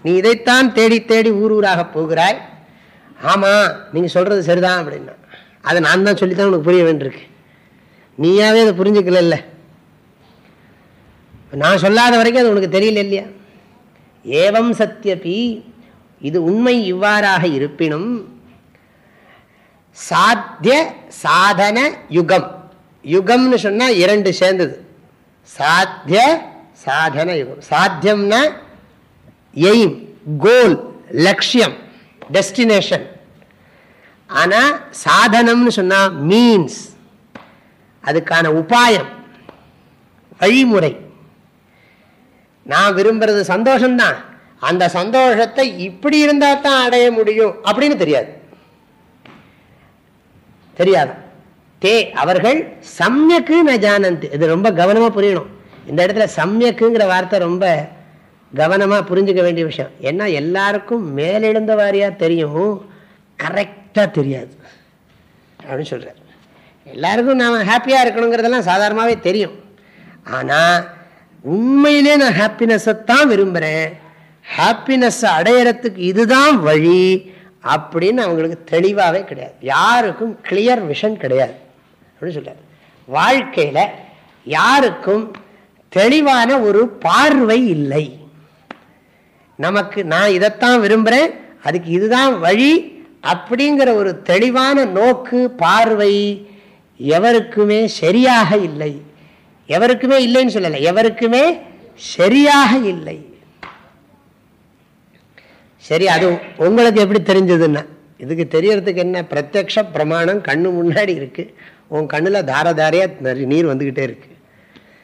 Speaker 1: நீ இதைத்தான் தேடி தேடி ஊர் ஊராக போகிறாய். ஆமாம் நீங்கள் சொல்கிறது சரிதான் அப்படின்னா. அதை நான் தான் சொல்லித்தான் உனக்கு புரிய வேண்டியிருக்கு. நீயாவே அதை புரிஞ்சுக்கல நான் சொல்லாத வரைக்கும் அது உனக்கு தெரியல இல்லையா? ஏவம் சத்தியபி இது உண்மை இவ்வாறாக இருப்பினும் சாத்திய சாதன யுகம். யுகம்னு சொன்னால் இரண்டு சேர்ந்தது. சாத்திய சாதன யுகம் சாத்தியம்னா எய்ம் கோல் லட்சியம் டெஸ்டினேஷன். ஆனால் சாதனம்னு சொன்னால் மீன்ஸ் அதுக்கான உபாயம் வழிமுறை. நான் விரும்புறது சந்தோஷம்தான். அந்த சந்தோஷத்தை இப்படி இருந்தால் தான் அடைய முடியும் அப்படின்னு தெரியாது. தெரியாது. தே அவர்கள் சமயக்கு நான் ஜானந்தி. இது ரொம்ப கவனமாக புரியணும். இந்த இடத்துல சமயக்குங்கிற வார்த்தை ரொம்ப கவனமாக புரிஞ்சுக்க வேண்டிய விஷயம். ஏன்னா எல்லாருக்கும் மேலெழுந்த வாரியாக தெரியும் கரெக்டாக தெரியாது. அப்படின்னு சொல்கிறார் எல்லாருக்கும் நாம் ஹாப்பியாக இருக்கணுங்கிறதெல்லாம் சாதாரணமாகவே தெரியும். ஆனால் உண்மையிலே நான் ஹாப்பினஸ்ஸை தான் விரும்புகிறேன் ஹாப்பினஸ்ஸை அடையிறதுக்கு இதுதான் வழி அப்படின்னு அவங்களுக்கு தெளிவாகவே கிடையாது. யாருக்கும் கிளியர் விஷன் கிடையாது. அப்படின்னு சொல்கிறார் வாழ்க்கையில் யாருக்கும் தெளிவான ஒரு பார்வை இல்லை. நமக்கு நான் இதைத்தான் விரும்புகிறேன் அதுக்கு இதுதான் வழி அப்படிங்கிற ஒரு தெளிவான நோக்கு பார்வை எவருக்குமே சரியாக இல்லை. எவருக்குமே இல்லைன்னு சொல்லலை எவருக்குமே சரியாக இல்லை. சரி அது உங்களுக்கு எப்படி தெரிஞ்சதுன்னா இதுக்கு தெரியறதுக்கு என்ன பிரத்யக்ஷ பிரமாணம் கண்ணு முன்னாடி இருக்கு உன் கண்ணில் தார தாரையா நீர் வந்துக்கிட்டே இருக்குது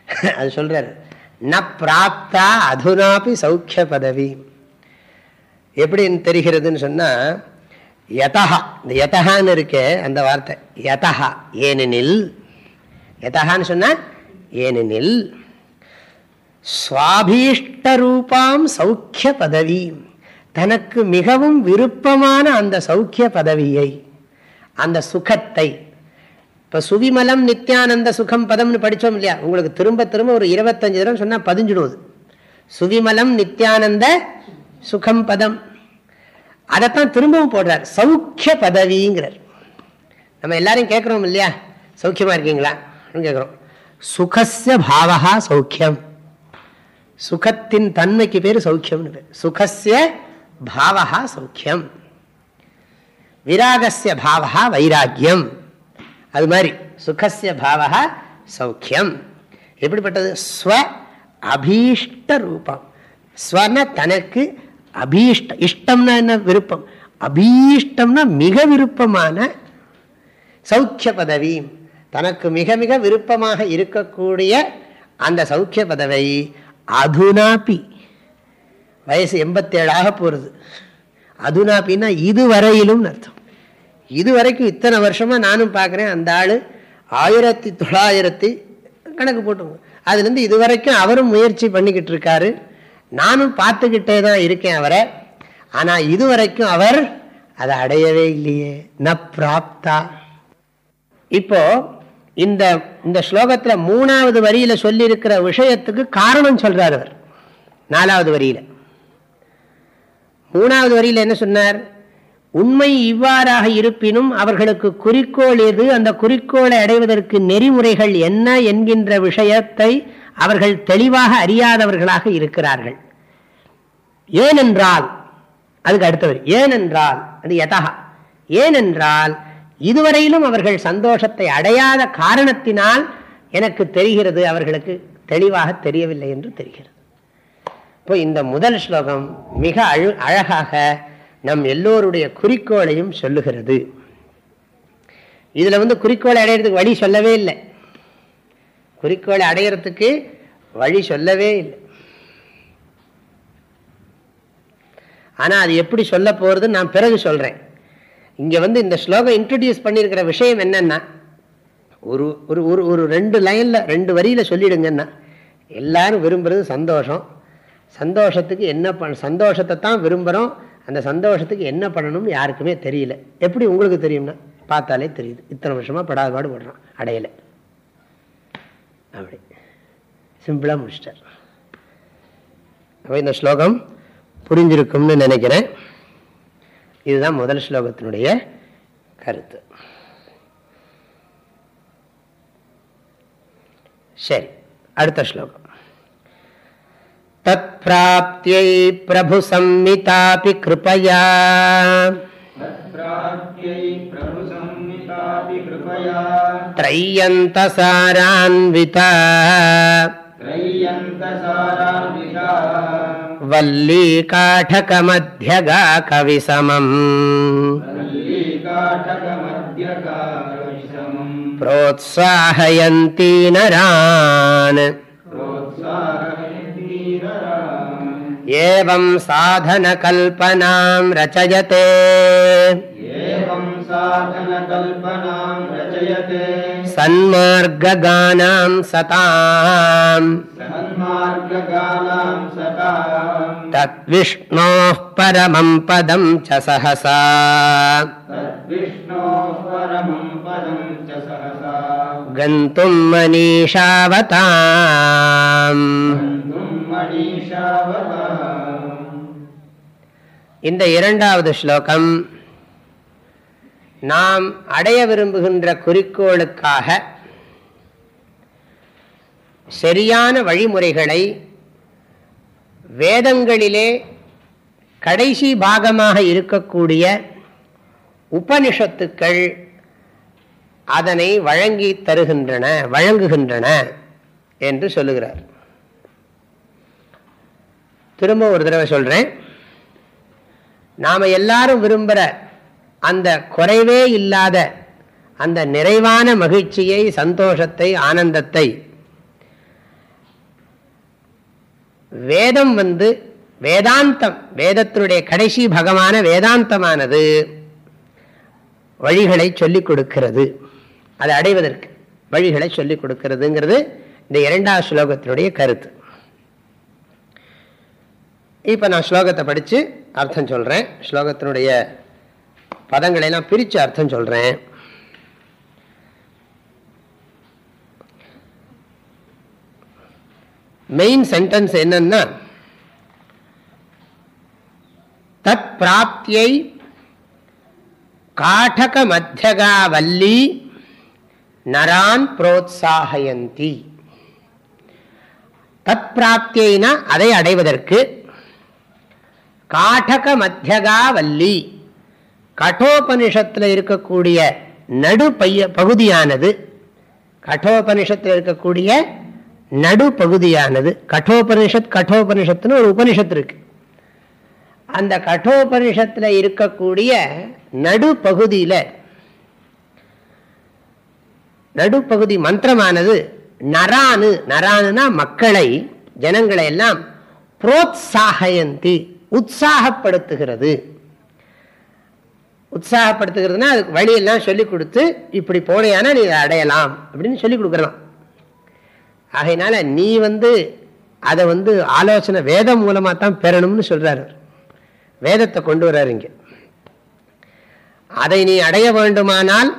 Speaker 1: அது சொல்றாரு. ந பிராப்தா அதுனாப்பி சௌக்கிய பதவி. எப்படின்னு தெரிகிறதுன்னு சொன்னால் யதா இந்த யதகான்னு இருக்கே அந்த வார்த்தை. யதா ஏனெனில். யதகான்னு சொன்னால் ஏனெனில். சுவாபீஷ்டரூபாம் சௌக்கிய பதவி. தனக்கு மிகவும் விருப்பமான அந்த சௌக்கிய பதவியை அந்த சுகத்தை இப்போ சுவிமலம் நித்யானந்த சுகம் பதம்னு படித்தோம் இல்லையா? உங்களுக்கு திரும்ப திரும்ப ஒரு இருபத்தஞ்சு தடவை சொன்னால் பதிஞ்சிடுவது சுவிமலம் நித்யானந்த சுகம் பதம். அதைத்தான் திரும்பவும் போடுறார். சௌக்கிய பதவிங்கிறார். நம்ம எல்லாரையும் கேட்குறோம் இல்லையா? சௌக்கியமாக இருக்கீங்களா? கேட்குறோம். சுகசிய பாவகா சௌக்கியம். சுகத்தின் தன்மைக்கு பேர் சௌக்கியம்னு பேர். சுகசிய பாவகா சௌக்கியம். விராகசிய பாவகா வைராக்கியம். அது மாதிரி சுகசிய பாவா சௌக்கியம். எப்படிப்பட்டது? ஸ்வ அபீஷ்ட ரூபம். ஸ்வன தனக்கு அபீஷ்ட இஷ்டம்னா என்ன விருப்பம்? அபீஷ்டம்னா மிக விருப்பமான சௌக்கிய பதவி. தனக்கு மிக மிக விருப்பமாக இருக்கக்கூடிய அந்த சௌக்கிய பதவை அதுனாப்பி வயசு எண்பத்தேழாக போகிறது அதுனாப்பின்னா இதுவரையிலும் அர்த்தம். இது வரைக்கும் இத்தனை வருஷமாக நானும் பார்க்குறேன். அந்த ஆள் ஆயிரத்தி தொள்ளாயிரத்தி கணக்கு போட்டுங்க. அதுலேருந்து இது வரைக்கும் அவரும் முயற்சி பண்ணிக்கிட்டு இருக்காரு. நானும் பார்த்துக்கிட்டே தான் இருக்கேன் அவரை. ஆனால் இதுவரைக்கும் அவர் அதை அடையவே இல்லையே. ந பிராப்தா. இப்போ இந்த இந்த ஸ்லோகத்தில் மூணாவது வரியில் சொல்லியிருக்கிற விஷயத்துக்கு காரணம் சொல்கிறார் அவர். நாலாவது வரியில். மூணாவது வரியில் என்ன சொன்னார்? உண்மை இவ்வாறாக இருப்பினும் அவர்களுக்கு குறிக்கோள் எது? அந்த குறிக்கோளை அடைவதற்கு நெறிமுறைகள் என்ன என்கின்ற விஷயத்தை அவர்கள் தெளிவாக அறியாதவர்களாக இருக்கிறார்கள். ஏனென்றால் அதுக்கு அடுத்தவர் ஏனென்றால் அது யதா ஏனென்றால் இதுவரையிலும் அவர்கள் சந்தோஷத்தை அடையாத காரணத்தினால் எனக்கு தெரிகிறது அவர்களுக்கு தெளிவாக தெரியவில்லை என்று தெரிகிறது. இப்போ இந்த முதல் ஸ்லோகம் மிக அழு அழகாக நம் எல்லோருடைய குறிக்கோளையும் சொல்லுகிறது. இதில் வந்து குறிக்கோளை அடையிறதுக்கு வழி சொல்லவே இல்லை. குறிக்கோளை அடையிறதுக்கு வழி சொல்லவே இல்லை. ஆனால் அது எப்படி சொல்ல போகிறதுன்னு நான் பிறகு சொல்கிறேன் இங்கே வந்து இந்த ஸ்லோகம் இன்ட்ரடியூஸ் பண்ணியிருக்கிற விஷயம் என்னென்னா ஒரு ஒரு ஒரு ஒரு ரெண்டு லைனில் ரெண்டு வரியில் சொல்லிடுங்கன்னா எல்லாரும் விரும்புறது சந்தோஷம். சந்தோஷத்துக்கு என்ன பண் சந்தோஷத்தை தான் விரும்புகிறோம் அந்த சந்தோஷத்துக்கு என்ன பண்ணணும்னு யாருக்குமே தெரியல. எப்படி உங்களுக்கு தெரியும்னா பார்த்தாலே தெரியுது. இத்தனை வருஷமா படாத பாடு படுறான் அடையலை. அப்படி. சிம்பிளாக முடிச்சிட்டார். அப்போ இந்த ஸ்லோகம் புரிஞ்சிருக்கும்னு நினைக்கிறேன். இதுதான் முதல் ஸ்லோகத்தினுடைய கருத்து. சரி அடுத்த ஸ்லோகம். तत्प्राप्त्यै प्रभुसंमितापि कृपया त्रय्यन्तसारान्विता वल्लीकाठकमध्यगा कविसमम् प्रोत्साहयन्ती नरान् एवं साधनकल्पनां रचयते। एवं साधनकल्पनां रचयते। சன்மார்கானாம் சதாம். தத்விஷ்ணோ பரமம் பதம் ச சஹசா. கந்தும் மனிஷாவதாம் இந்த இரண்டாவது ஸ்லோகம் நாம் அடைய விரும்புகின்ற குறிக்கோளுக்காக சரியான வழிமுறைகளை வேதங்களிலே கடைசி பாகமாக இருக்கக்கூடிய உபனிஷத்துக்கள் அதனை வழங்கி தருகின்றன வழங்குகின்றன என்று சொல்லுகிறார். திரும்ப ஒரு தடவை சொல்றேன். நாம எல்லாரும் விரும்புகிற அந்த குறைவே இல்லாத அந்த நிறைவான மகிழ்ச்சியை சந்தோஷத்தை ஆனந்தத்தை. வேதம் வந்து வேதாந்தம் வேதத்தினுடைய கடைசி பகமான வேதாந்தமானது வழிகளை சொல்லிக் கொடுக்கிறது. அதை அடைவதற்கு வழிகளை சொல்லிக் கொடுக்கிறதுங்கிறது இந்த இரண்டாவது ஸ்லோகத்தினுடைய கருத்து. இப்போ நான் ஸ்லோகத்தை படித்து அர்த்தம் சொல்கிறேன் ஸ்லோகத்தினுடைய பதங்களை எல்லாம் பிரித்து அர்த்தம் சொல்கிறேன் மெயின் சென்டென்ஸ் என்னன்னா தத் பிராப்தியை காட்டக மத்தியகா வல்லி நரான் புரோத்சாகயந்தி. தத் பிராப்தியினா அதை அடைவதற்கு காட்டக மத்தியகா வல்லி கட்டோபனிஷத்தில் இருக்கக்கூடிய நடு பைய பகுதியானது கட்டோபனிஷத்தில் இருக்கக்கூடிய நடு பகுதியானது கட்டோபனிஷத் கட்டோபனிஷத்துன்னு ஒரு உபனிஷத்து இருக்கு. அந்த கட்டோபனிஷத்தில் இருக்கக்கூடிய நடு பகுதியில் நடுப்பகுதி மந்திரமானது நரானு நரானுனா மக்களை ஜனங்களை எல்லாம் புரோத்சாகயந்தி உற்சாகப்படுத்துகிறது. உற்சாகப்படுத்துகிறதுனா அதுக்கு வழியெல்லாம் சொல்லி கொடுத்து இப்படி போனியானா நீ இதை அடையலாம் அப்படின்னு சொல்லி கொடுக்குறலாம் ஆகையினால நீ வந்து அதை வந்து ஆலோசனை வேதம் மூலமாக தான் பெறணும்னு சொல்றாரு வேதத்தை கொண்டு வர்றாரு இங்கே. அதை நீ அடைய வேண்டுமானால்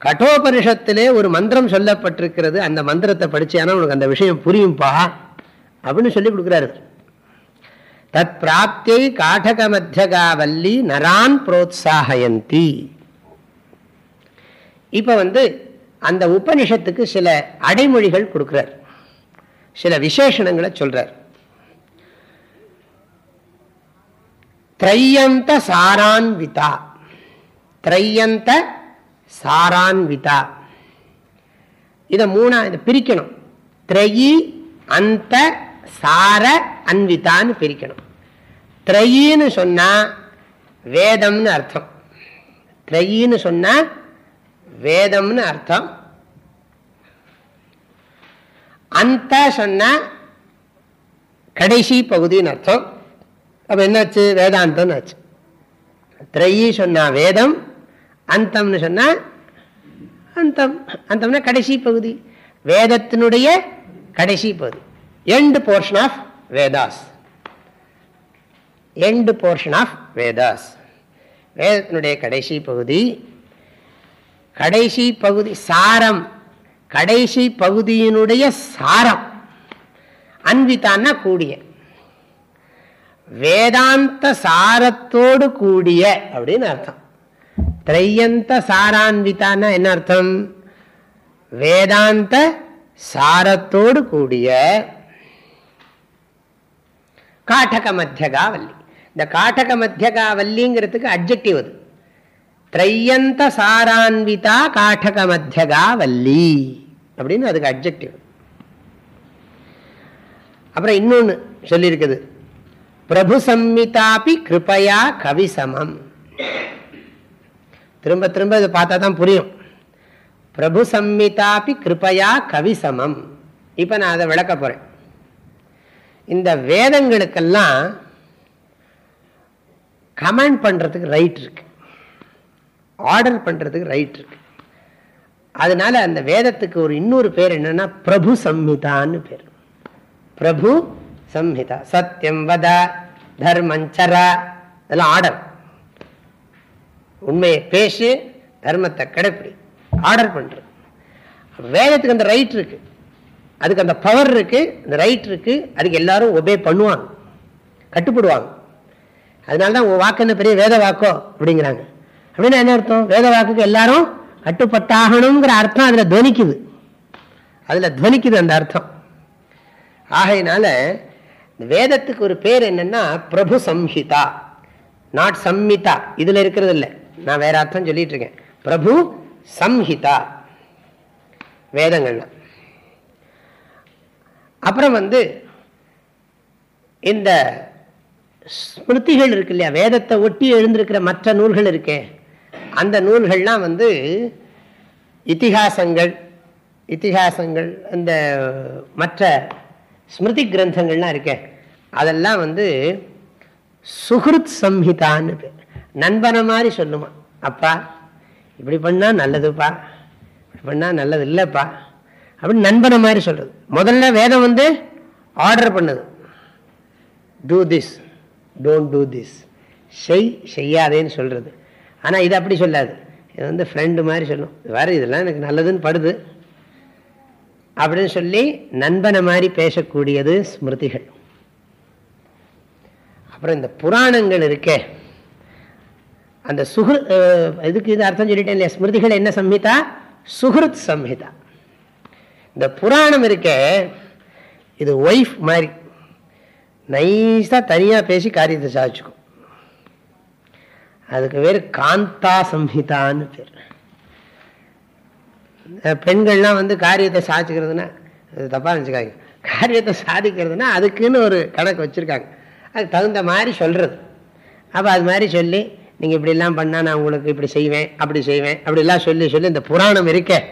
Speaker 1: கட்டோபரிஷத்திலே ஒரு மந்திரம் சொல்லப்பட்டிருக்கிறது. அந்த மந்திரத்தை படிச்சியானா உனக்கு அந்த விஷயம் புரியும்பா? அப்படின்னு சொல்லி கொடுக்குறாரு தத் பிராப்தியை காடக மத்தியகாவல்லி நரான் புரோத்சாகயந்தி. இப்ப வந்து அந்த உபனிஷத்துக்கு சில அடைமொழிகள் கொடுக்குறார். சில விசேஷணங்களை சொல்றார். திரையந்த சாரான்விதா. திரையந்த சாரான்விதா. இதை மூணா இதை பிரிக்கணும். திரையி அந்த சார அன்விதான்னு பிரிக்கணும். திரையின்னு சொன்னா வேதம்னு அர்த்தம். திரையின்னு சொன்னா வேதம்னு அர்த்தம். அந்த சொன்னா கடைசி பகுதின்னு அர்த்தம். அப்ப என்னாச்சு? வேதாந்தம்னு ஆச்சு. திரையி சொன்னா வேதம் அந்தம்னு சொன்னா அந்தம். அந்தம்னா கடைசி பகுதி. வேதத்தினுடைய கடைசி பகுதி. End portion of Vedas end portion of Vedas வேதத்தினுடைய கடைசி பகுதி கடைசி பகுதி சாரம் கடைசி பகுதியினுடைய சாரம் அன்பித்தான்னா கூடிய வேதாந்த சாரத்தோடு கூடிய அப்படின்னு அர்த்தம் திரையந்த சாரான்வித்தான்னா என்ன அர்த்தம் வேதாந்த சாரத்தோடு கூடிய காட்டக மத்தியகாவல்லி இந்த காட்டக மத்தியகாவல்லிங்கிறதுக்கு அப்ஜெக்டிவ் அது. திரையந்த சாரான்விதா காட்டக மத்தியகாவல்லி அப்படின்னு அதுக்கு அப்ஜெக்டிவ் அப்புறம் இன்னொன்று சொல்லியிருக்குது. பிரபு சம்மிதாபி கவி கவிசமம் திரும்ப திரும்ப இதை பார்த்தா தான் புரியும். பிரபு சம்மிதாபி கிருப்பையா கவிசமம் இப்போ நான் அதை விளக்க போகிறேன் இந்த வேதங்களுக்கெல்லாம் கமெண்ட் பண்ணுறதுக்கு ரைட் இருக்கு. ஆர்டர் பண்ணுறதுக்கு ரைட் இருக்கு. அதனால அந்த வேதத்துக்கு ஒரு இன்னொரு பேர் என்னன்னா பிரபு சம்ஹிதான்னு பேர். பிரபு சம்ஹிதா. சத்தியம் வத தர்மஞ்சரா இதெல்லாம் ஆர்டர் உண்மையை பேசு தர்மத்தை கடைப்பிடி. ஆர்டர் பண்ணுறது வேதத்துக்கு அந்த ரைட் இருக்குது அதுக்கு அந்த பவர் இருக்குது அந்த ரைட் இருக்குது அதுக்கு எல்லாரும் ஒபே பண்ணுவாங்க. கட்டுப்படுவாங்க. அதனால தான் உன் வாக்கு என்ன பெரிய வேத வாக்கோ? அப்படிங்கிறாங்க. அப்படின்னா என்ன அர்த்தம்? வேத வாக்குக்கு எல்லாரும் கட்டுப்பட்டாகணுங்கிற அர்த்தம் அதில் துவனிக்குது. அதில் துவனிக்குது அந்த அர்த்தம். ஆகையினால வேதத்துக்கு ஒரு பேர் என்னன்னா பிரபு சம்ஹிதா. நாட் சம்மிதா. இதில் இருக்கிறது இல்லை. நான் வேற அர்த்தம் சொல்லிட்டு இருக்கேன். பிரபு சம்ஹிதா. வேதங்கள்லாம் அப்புறம் வந்து இந்த ஸ்மிருதிகள் இருக்கு இல்லையா? வேதத்தை ஒட்டி எழுந்திருக்கிற மற்ற நூல்கள் இருக்கே. அந்த நூல்கள்லாம் வந்து இத்திஹாசங்கள் இத்திஹாசங்கள் இந்த மற்ற ஸ்மிருதி கிரந்தங்கள்லாம் இருக்கே. அதெல்லாம் வந்து சுகிருத் சம்ஹிதான்னு நண்பனை மாதிரி சொல்லுமா. அப்பா இப்படி பண்ணால் நல்லதுப்பா. இப்படி பண்ணால் நல்லது இல்லைப்பா. அப்படின்னு நண்பனை மாதிரி சொல்கிறது முதல்ல வேதம் வந்து ஆர்டர் பண்ணுது. Do this don't do this செய் செய்யாதேன்னு சொல்கிறது ஆனால் இது அப்படி சொல்லாது. இது வந்து ஃப்ரெண்டு மாதிரி சொல்லும். வேறு இதெல்லாம் எனக்கு நல்லதுன்னு படுது. அப்படின்னு சொல்லி நண்பனை மாதிரி பேசக்கூடியது ஸ்மிருதிகள். அப்புறம் இந்த புராணங்கள் இருக்கே. அந்த சுகு இதுக்கு இது அர்த்தம் சொல்லிட்டேன் இல்லையா? ஸ்மிருதிகள் என்ன சம்ஹிதா? சுகிருத் சம்ஹிதா. இந்த புராணம் இருக்க இது ஒய்ஃப் மாதிரி. நைஸாக தனியாக பேசி காரியத்தை சாதிச்சுக்கும். அதுக்கு பேர் காந்தா சம்ஹிதான்னு பேர். பெண்கள்லாம் வந்து காரியத்தை சாதிச்சுக்கிறதுனா தப்பாக நினச்சிக்காங்க காரியத்தை சாதிக்கிறதுனா அதுக்குன்னு ஒரு கணக்கு வச்சுருக்காங்க. அதுக்கு தகுந்த மாதிரி சொல்கிறது அப்போ அது மாதிரி சொல்லி நீங்கள் இப்படிலாம் பண்ணால் நான் உங்களுக்கு இப்படி செய்வேன் அப்படி செய்வேன் அப்படிலாம் சொல்லி சொல்லி இந்த புராணம் இருக்கேன்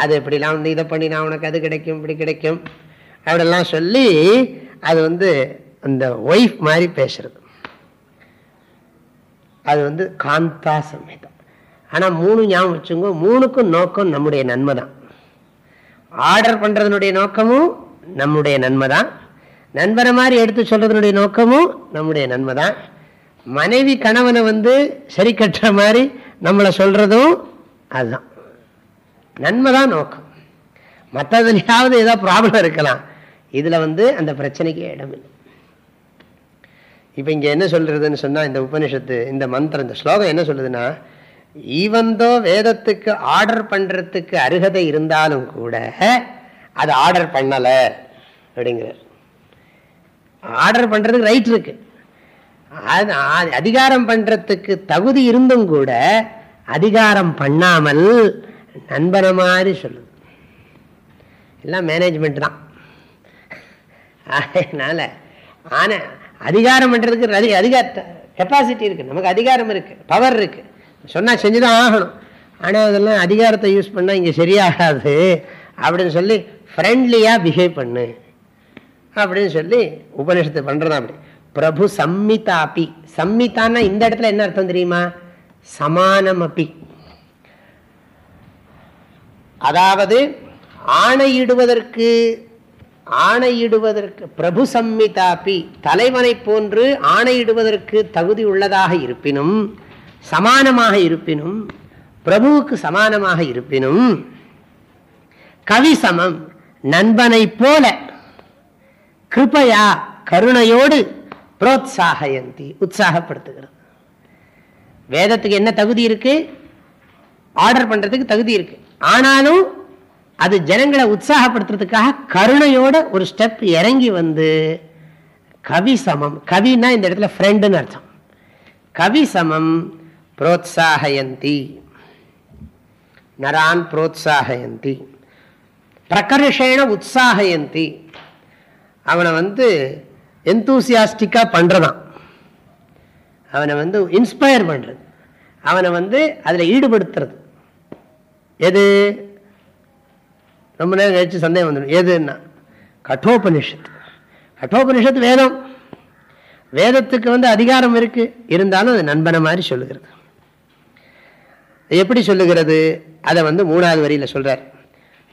Speaker 1: அது இப்படிலாம் வந்து இதை பண்ணினா உனக்கு அது கிடைக்கும் இப்படி கிடைக்கும்? அப்படிலாம் சொல்லி அது வந்து அந்த ஒய்ஃப் மாதிரி பேசுறது. அது வந்து காந்தா சம்ஹிதா ஆனால் மூணு ஞாபகம் வச்சுங்க மூணுக்கும் நோக்கம் நம்முடைய நன்மை தான். ஆர்டர் பண்ணுறதுனுடைய நோக்கமும் நம்முடைய நன்மை தான். நண்பரை மாதிரி எடுத்து சொல்றதுனுடைய நோக்கமும் நம்முடைய நன்மை தான். மனைவி கணவனை வந்து சரி கட்டுற மாதிரி நம்மளை சொல்றதும் அதுதான். நன்மை தான் நோக்கம். மற்றதுலையாவது ஏதோ ப்ராப்ளம் இருக்கலாம். இதில் வந்து அந்த பிரச்சனைக்கு இடம் இல்லை இப்போ இங்கே என்ன சொல்கிறதுன்னு சொன்னால் இந்த உபனிஷத்து இந்த மந்திரம் இந்த ஸ்லோகம் என்ன சொல்லுதுன்னா ஈவந்தோ வேதத்துக்கு ஆர்டர் பண்ணுறதுக்கு அருகதை இருந்தாலும் கூட அதை ஆர்டர் பண்ணலை அப்படிங்கிறார். ஆர்டர் பண்ணுறதுக்கு ரைட் இருக்கு. அது அதிகாரம் பண்ணுறதுக்கு தகுதி இருந்தும் கூட அதிகாரம் பண்ணாமல் நண்பனை மாதிரி சொல்லுது எல்லாம் மேனேஜ்மெண்ட் தான். அதனால் ஆன அதிகாரம் பண்ணுறதுக்கு அதிகார கெப்பாசிட்டி இருக்குது நமக்கு அதிகாரம் இருக்குது பவர் இருக்குது சொன்னால் செஞ்சு தான் ஆகணும். ஆனால் அதெல்லாம் அதிகாரத்தை யூஸ் பண்ணால் இங்கே சரியாகாது. அப்படின்னு சொல்லி ஃப்ரெண்ட்லியாக பிஹேவ் பண்ணு. அப்படின்னு சொல்லி உபநிஷத்து பண்ணுறதா அப்படி. பிரபு சம்மிதாப்பி சம்மிதான்னா இந்த இடத்துல என்ன அர்த்தம் தெரியுமா? சமானம் அப்பி அதாவது ஆணையிடுவதற்கு ஆணையிடுவதற்கு பிரபு சம்மிதாப்பி தலைவனை போன்று ஆணையிடுவதற்கு தகுதி உள்ளதாக இருப்பினும் சமானமாக இருப்பினும் பிரபுவுக்கு சமானமாக இருப்பினும் கவி சமம் நண்பனை போல கிருப்பையா கருணையோடு புரோத்சாகயந்தி உற்சாகப்படுத்துகிறது. வேதத்துக்கு என்ன தகுதி இருக்கு? ஆர்டர் பண்றதுக்கு தகுதி இருக்கு. ஆனாலும் அது ஜனங்களை உற்சாகப்படுத்துறதுக்காக கருணையோட ஒரு ஸ்டெப் இறங்கி வந்து கவி சமம். கவின்னா இந்த இடத்துல ஃப்ரெண்டுன்னு அர்த்தம். கவி சமம் புரோத்சாகயந்தி. நரான் புரோத்சாகயந்தி. பிரகர்ஷேண உற்சாகயந்தி. அவனை வந்து எந்தூசியாஸ்டிக்காக பண்ணுறதான் அவனை வந்து இன்ஸ்பயர் பண்ணுறது அவனை வந்து அதில் ஈடுபடுத்துறது. எது? ரொம்ப நேரம் கழிச்சு சந்தேகம் வந்துடும். எதுன்னா? கட்டோபனிஷத்து. கட்டோபனிஷத்து வேதம். வேதத்துக்கு வந்து அதிகாரம் இருக்கு. இருந்தாலும் அது நண்பனை மாதிரி சொல்லுகிறது. எப்படி சொல்லுகிறது? அதை வந்து மூணாவது வரியில் சொல்றார்.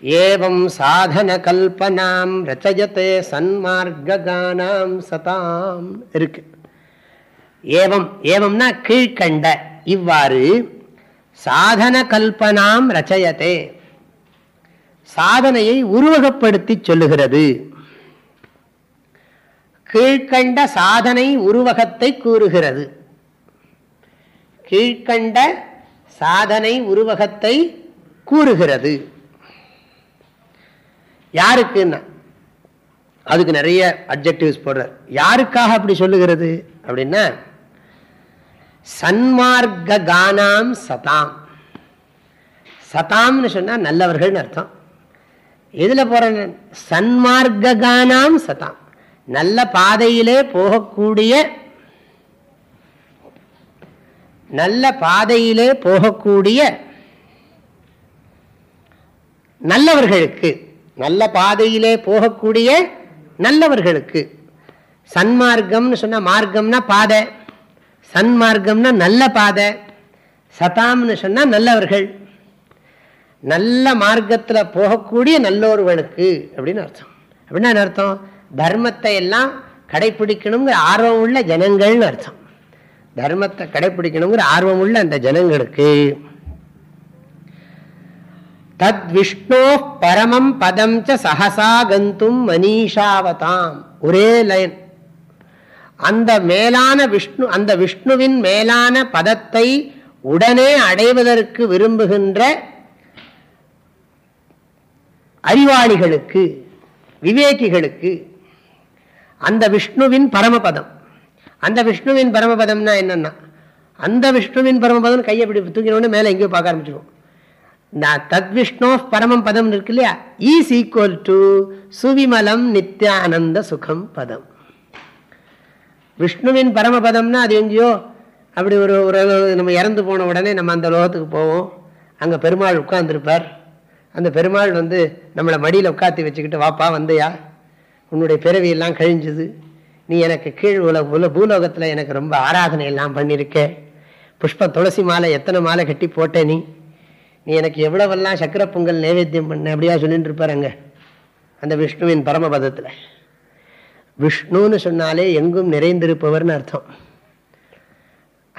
Speaker 1: ஏவம் சாதன கல்பனாம் ரச்சயத்தே சன்மார்க்கானாம் சதாம் இருக்கு. ஏவம் ஏவம்னா கீழ்கண்ட. இவ்வாறு சாதன கல்பனாம் ரச்சயத்தே சாதனையை உருவகப்படுத்தி சொல்லுகிறது. கீழ்கண்ட சாதனை உருவகத்தை கூறுகிறது. கீழ்கண்ட சாதனை உருவகத்தை கூறுகிறது. யாருக்குன்னா? அதுக்கு நிறைய அப்ஜெக்டிவ்ஸ் போடுறார். யாருக்காக அப்படி சொல்லுகிறது? அப்படின்னா சன்மார்க்க கானாம் சதாம். சதாம்னு சொன்னால் நல்லவர்கள்னு அர்த்தம். எதில் போற சன்மார்க்க கானாம் சதாம். நல்ல பாதையிலே போகக்கூடிய நல்ல பாதையிலே போகக்கூடிய நல்லவர்களுக்கு நல்ல பாதையிலே போகக்கூடிய நல்லவர்களுக்கு. சன்மார்க்கம்னு சொன்னால் மார்க்கம்னா பாதை. சன்மார்க்கம்னா நல்ல பாதை. சதாம்னு சொன்னா நல்லவர்கள். நல்ல மார்க்கத்தில் போகக்கூடிய நல்லோர்களுக்கு அப்படின்னு அர்த்தம். அப்படின்னா அர்த்தம்? தர்மத்தை எல்லாம் கடைபிடிக்கணுங்கிற ஆர்வம் உள்ள ஜனங்கள்னு அர்த்தம். தர்மத்தை கடைபிடிக்கணுங்கிற ஆர்வம் உள்ள அந்த ஜனங்களுக்கு. தத் விஷ்ணோ பரமம் பதம் ச சகசா கந்தும் மனிஷாவதாம். ஒரே லைன். அந்த மேலான விஷ்ணு அந்த விஷ்ணுவின் மேலான பதத்தை உடனே அடைவதற்கு விரும்புகின்ற அறிவாளிகளுக்கு விவேகிகளுக்கு அந்த விஷ்ணுவின் பரமபதம். அந்த விஷ்ணுவின் பரமபதம்னா என்னென்னா அந்த விஷ்ணுவின் பரமபதம் கையை இப்படி தூக்கினோடனே மேலே எங்கேயோ பார்க்க ஆரம்பிச்சிருவோம் தத் விஷ்ணோ பரமம் பதம் இருக்கு இல்லையா? ஈஸ் ஈக்குவல் டு சுவிமலம் நித்யானந்த சுகம் பதம். விஷ்ணுவின் பரமபதம்னா அது எங்கேயோ அப்படி ஒரு ஒரு நம்ம இறந்து போன உடனே நம்ம அந்த லோகத்துக்கு போவோம். அங்கே பெருமாள் உட்கார்ந்துருப்பார். அந்த பெருமாள் வந்து நம்மளை மடியில் உட்காத்தி வச்சுக்கிட்டு வாப்பா வந்தையா? உன்னுடைய பிறவியெல்லாம் கழிஞ்சுது. நீ எனக்கு கீழ் உல உல பூலோகத்தில் எனக்கு ரொம்ப ஆராதனை எல்லாம் பண்ணியிருக்க புஷ்ப துளசி மாலை எத்தனை மாலை கட்டி போட்டே நீ? நீ எனக்கு எவ்வளவெல்லாம் சக்கர பொங்கல் நைவேத்தியம் பண்ண? அப்படியா சொல்லிட்டு இருப்பாருங்க அந்த விஷ்ணுவின் பரமபதத்தில். விஷ்ணுன்னு சொன்னாலே எங்கும் நிறைந்திருப்பவர்னு அர்த்தம்.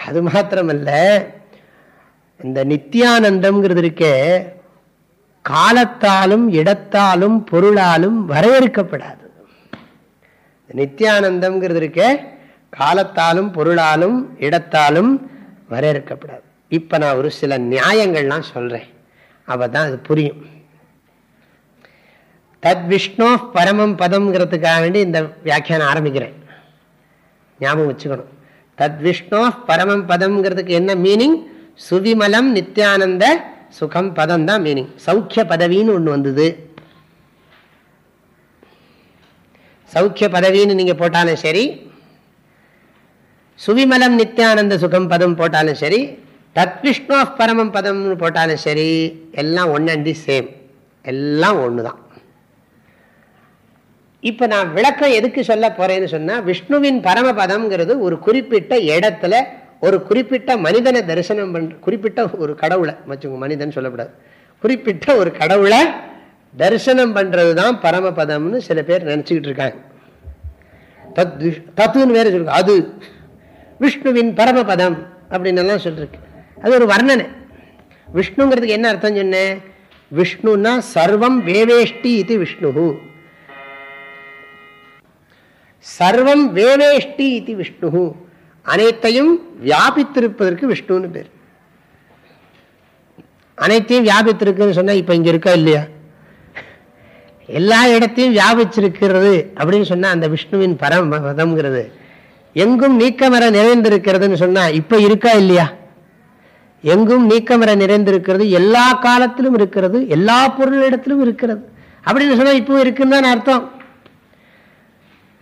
Speaker 1: அது மாத்திரமல்ல இந்த நித்தியானந்தம்ங்கிறது இருக்கே காலத்தாலும் இடத்தாலும் பொருளாலும் வரையறுக்கப்படாது. நித்தியானந்தம்ங்கிறது இருக்க காலத்தாலும் பொருளாலும் இடத்தாலும் வரையறுக்கப்படாது. இப்ப நான் ஒரு சில நியாயங்கள்லாம் சொல்றேன். அப்பதான் அது புரியும். தத் விஷ்ணு பரமம் பதம்ங்கிறதுக்காக வேண்டி இந்த வியாக்கியானம் ஆரம்பிக்கிறேன். ஞாபகம் வச்சுக்கணும். தத் விஷ்ணு பரமம் பதம்ங்கிறதுக்கு என்ன மீனிங் சுவிமலம் நித்யானந்த சுகம் பதம் தான் மீனிங் சௌக்கிய பதவின்னு ஒன்று வந்தது. சௌக்கிய பதவின்னு நீங்கள் போட்டாலும் சரி சுவிமலம் நித்யானந்த சுகம் பதம் போட்டாலும் சரி தத் விஷ்ணு பரமம் பதம்னு போட்டாலும் சரி எல்லாம் ஒன் அண்ட் தி சேம் எல்லாம் ஒன்று தான் இப்போ நான் விளக்கம் எதுக்கு சொல்ல போறேன்னு சொன்னால் விஷ்ணுவின் பரமபதம்ங்கிறது ஒரு குறிப்பிட்ட இடத்துல ஒரு குறிப்பிட்ட மனிதனை தரிசனம் பண்ற குறிப்பிட்ட ஒரு கடவுளை வச்சுங்க மனிதன் சொல்லக்கூடாது. குறிப்பிட்ட ஒரு கடவுளை தரிசனம் பண்றது தான் பரமபதம்னு சில பேர் நினச்சிக்கிட்டு இருக்காங்க. தத் தத்துன்னு வேற சொல்லுங்க அது. விஷ்ணுவின் பரமபதம் அப்படின்னு எல்லாம் சொல்லிருக்கு அது ஒரு வர்ணனை. விஷ்ணுங்கிறதுக்கு என்ன அர்த்தம் சொன்னேன்? விஷ்ணுன்னா சர்வம் வேவேஷ்டி இது விஷ்ணு சர்வம் வேவேஷ்டி இது விஷ்ணு. அனைத்தையும் வியாபித்திருப்பதற்கு விஷ்ணுன்னு பேர். அனைத்தையும் வியாபித்திருக்குன்னு சொன்னா இப்போ இங்க இருக்கா இல்லையா? எல்லா இடத்தையும் வியாபிச்சிருக்கிறது அப்படின்னு சொன்னா அந்த விஷ்ணுவின் பரமதம்ங்கிறது எங்கும் நீக்கமர நிறைந்திருக்கிறதுன்னு சொன்னா இப்ப இருக்கா இல்லையா? எங்கும் நீக்கமர நிறைந்திருக்கிறது எல்லா காலத்திலும் இருக்கிறது எல்லா பொருளிடத்திலும் இருக்கிறது. அப்படின்னு சொன்னா இப்போ இருக்குன்னு தான் அர்த்தம்.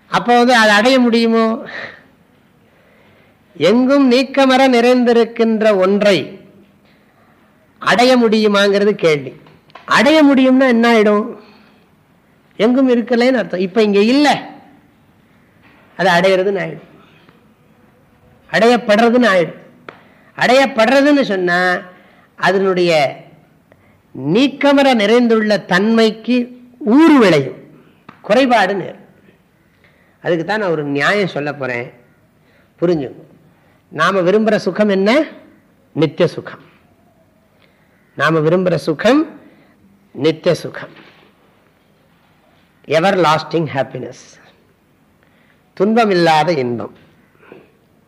Speaker 1: அப்போ வந்து அதை அடைய முடியுமோ? எங்கும் நீக்கமர நிறைந்திருக்கின்ற ஒன்றை அடைய முடியுமாங்கிறது கேள்வி. அடைய முடியும்னா என்ன ஆயிடும்? எங்கும் இருக்கலன்னு அர்த்தம். இப்போ இங்க இல்லை. அது அடையிறதுன்னு ஆயிடும். அடையப்படுறதுன்னு ஆயிடும். அடையப்படுறதுன்னு சொன்னா அதனுடைய நீக்கமர நிறைந்துள்ள தன்மைக்கு ஊறு விளையும். குறைபாடு நேரும் அதுக்கு தான் நான் ஒரு நியாயம் சொல்ல போறேன். புரிஞ்சுங்க நாம விரும்புகிற சுகம் என்ன? நித்திய சுகம். நாம விரும்புகிற சுகம் நித்திய சுகம். எவர் லாஸ்டிங் ஹாப்பினஸ் துன்பம் இல்லாத இன்பம்.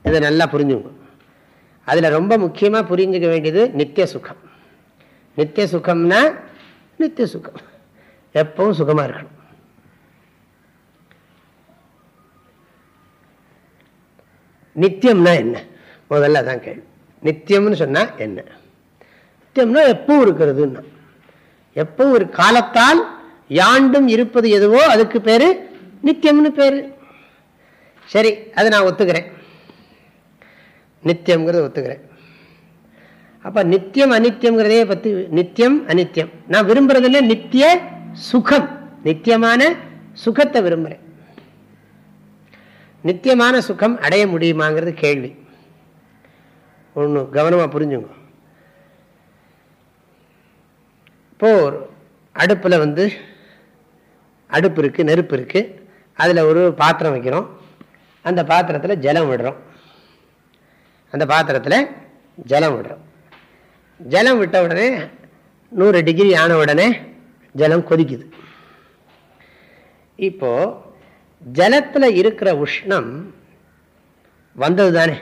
Speaker 1: இதை நல்லா புரிஞ்சுங்க அதில் ரொம்ப முக்கியமாக புரிஞ்சுக்க வேண்டியது நித்திய சுகம். நித்திய சுகம்னா நித்திய சுகம். எப்பவும் சுகமாக இருக்கணும். நித்தியம்னா என்ன? முதல்ல அதான் கேள்வி. நித்தியம்னு சொன்னா என்ன? நித்தியம்னா எப்பவும் இருக்கிறதுன்னா. எப்பவும் ஒரு காலத்தால் யாண்டும் இருப்பது எதுவோ அதுக்கு பேரு நித்தியம்னு பேரு. சரி அதை நான் ஒத்துக்கிறேன். நித்தியம்ங்கிறத ஒத்துக்கிறேன். அப்ப நித்தியம் அனித்தியம்ங்கிறதே பத்தி நித்தியம் அனித்தியம். நான் விரும்புறதுல நித்திய சுகம். நித்தியமான சுகத்தை விரும்புறேன். நித்தியமான சுகம் அடைய முடியுமாங்கிறது கேள்வி. ஒன்று கவனமாக புரிஞ்சுங்க. இப்போ அடுப்பில் வந்து அடுப்பு இருக்குது நெருப்பு இருக்குது அதில் ஒரு பாத்திரம் வைக்கிறோம். அந்த பாத்திரத்தில் ஜலம் விடுறோம். அந்த பாத்திரத்தில் ஜலம் விடுறோம். ஜலம் விட்ட உடனே நூறு டிகிரி ஆன உடனே ஜலம் கொதிக்குது. இப்போது ஜலத்தில் இருக்கிற உஷ்ணம் வந்தது தானே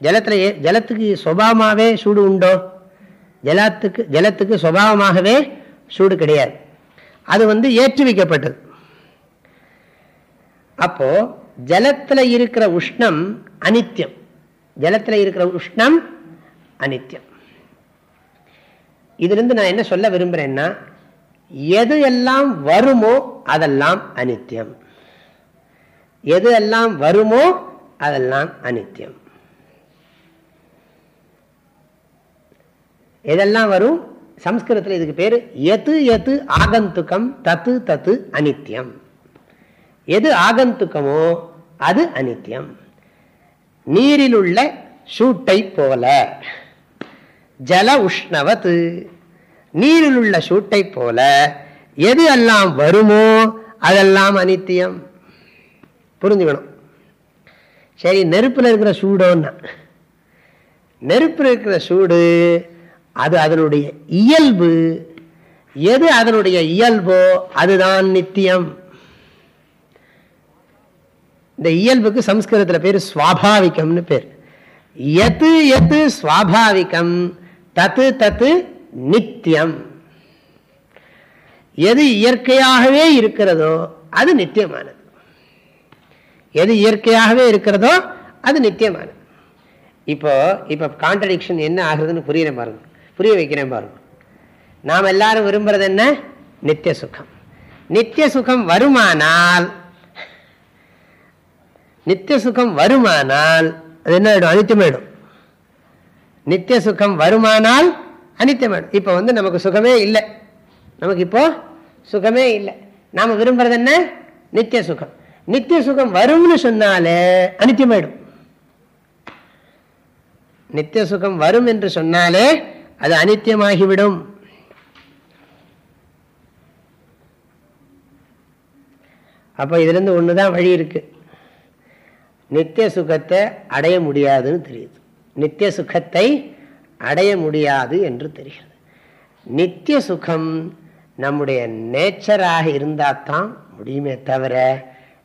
Speaker 1: ஜலத்தில் ஜலத்துக்கு சுபாவமாகவே சூடு உண்டோ? ஜலத்துக்கு ஜலத்துக்கு சுபாவமாகவே சூடு கிடையாது. அது வந்து ஏற்றுவிக்கப்பட்டது. அப்போ ஜலத்தில் இருக்கிற உஷ்ணம் அனித்தியம் ஜலத்தில் இருக்கிற உஷ்ணம் அனித்தியம் இதிலிருந்து நான் என்ன சொல்ல விரும்புறேன்னா எது எல்லாம் வருமோ அதெல்லாம் அனித்தியம் எது எல்லாம் வருமோ அதெல்லாம் அனித்தியம். எதெல்லாம் வரும்? சம்ஸ்கிருதத்தில் இதுக்கு பேர் எது எது ஆகந்துக்கம் தத்து தத்து அனித்தியம். எது ஆகந்துக்கமோ அது அனித்தியம். நீரில் உள்ள சூட்டை போல. ஜல உஷ்ணவத்து நீரில் உள்ள சூட்டை போல. எது எல்லாம் வருமோ அதெல்லாம் அனித்தியம். புரிஞ்சுக்கணும். சரி நெருப்பில் இருக்கிற சூடோன்னா நெருப்பில் இருக்கிற சூடு அது அதனுடைய இயல்பு. எது அதனுடைய இயல்போ அதுதான் நித்தியம். இந்த இயல்புக்கு சம்ஸ்கிருதத்தில் பேர் சுவாபாவிகம்னு பேர். எது எது சுவாபாவிகம் தத்து தத்து நித்தியம். எது இயற்கையாகவே இருக்கிறதோ அது நித்தியமானது. எது இயற்கையாகவே இருக்கிறதோ அது நித்தியமானது. இப்போ இப்போ கான்ட்ரடிக்ஷன் என்ன ஆகுதுன்னு புரியுறேன் பாருங்க. புரிய வைக்கிறேன் பாருங்க. நாம் எல்லாரும் விரும்புறது என்ன? நித்திய சுகம். நித்திய சுகம் வருமானால் நித்திய சுகம் வருமானால் அது என்ன ஆயிடும்? அனித்தியமாயிடும். நித்திய சுகம் வருமானால் அனித்தியமாயிடும். இப்போ வந்து நமக்கு சுகமே இல்லை. நமக்கு இப்போ சுகமே இல்லை. நாம் விரும்புறது என்ன? நித்திய சுகம். நித்திய சுகம் வரும்னு சொன்னாலே அனித்தியமாயிடும். நித்திய சுகம் வரும் என்று சொன்னாலே அது அனித்தியமாகிவிடும். அப்போ இதுலேருந்து ஒன்று தான் வழி இருக்கு. நித்திய சுகத்தை அடைய முடியாதுன்னு தெரியுது. நித்திய சுகத்தை அடைய முடியாது என்று தெரிகிறது. நித்திய சுகம் நம்முடைய நேச்சராக இருந்தால் தான் முடியுமே தவிர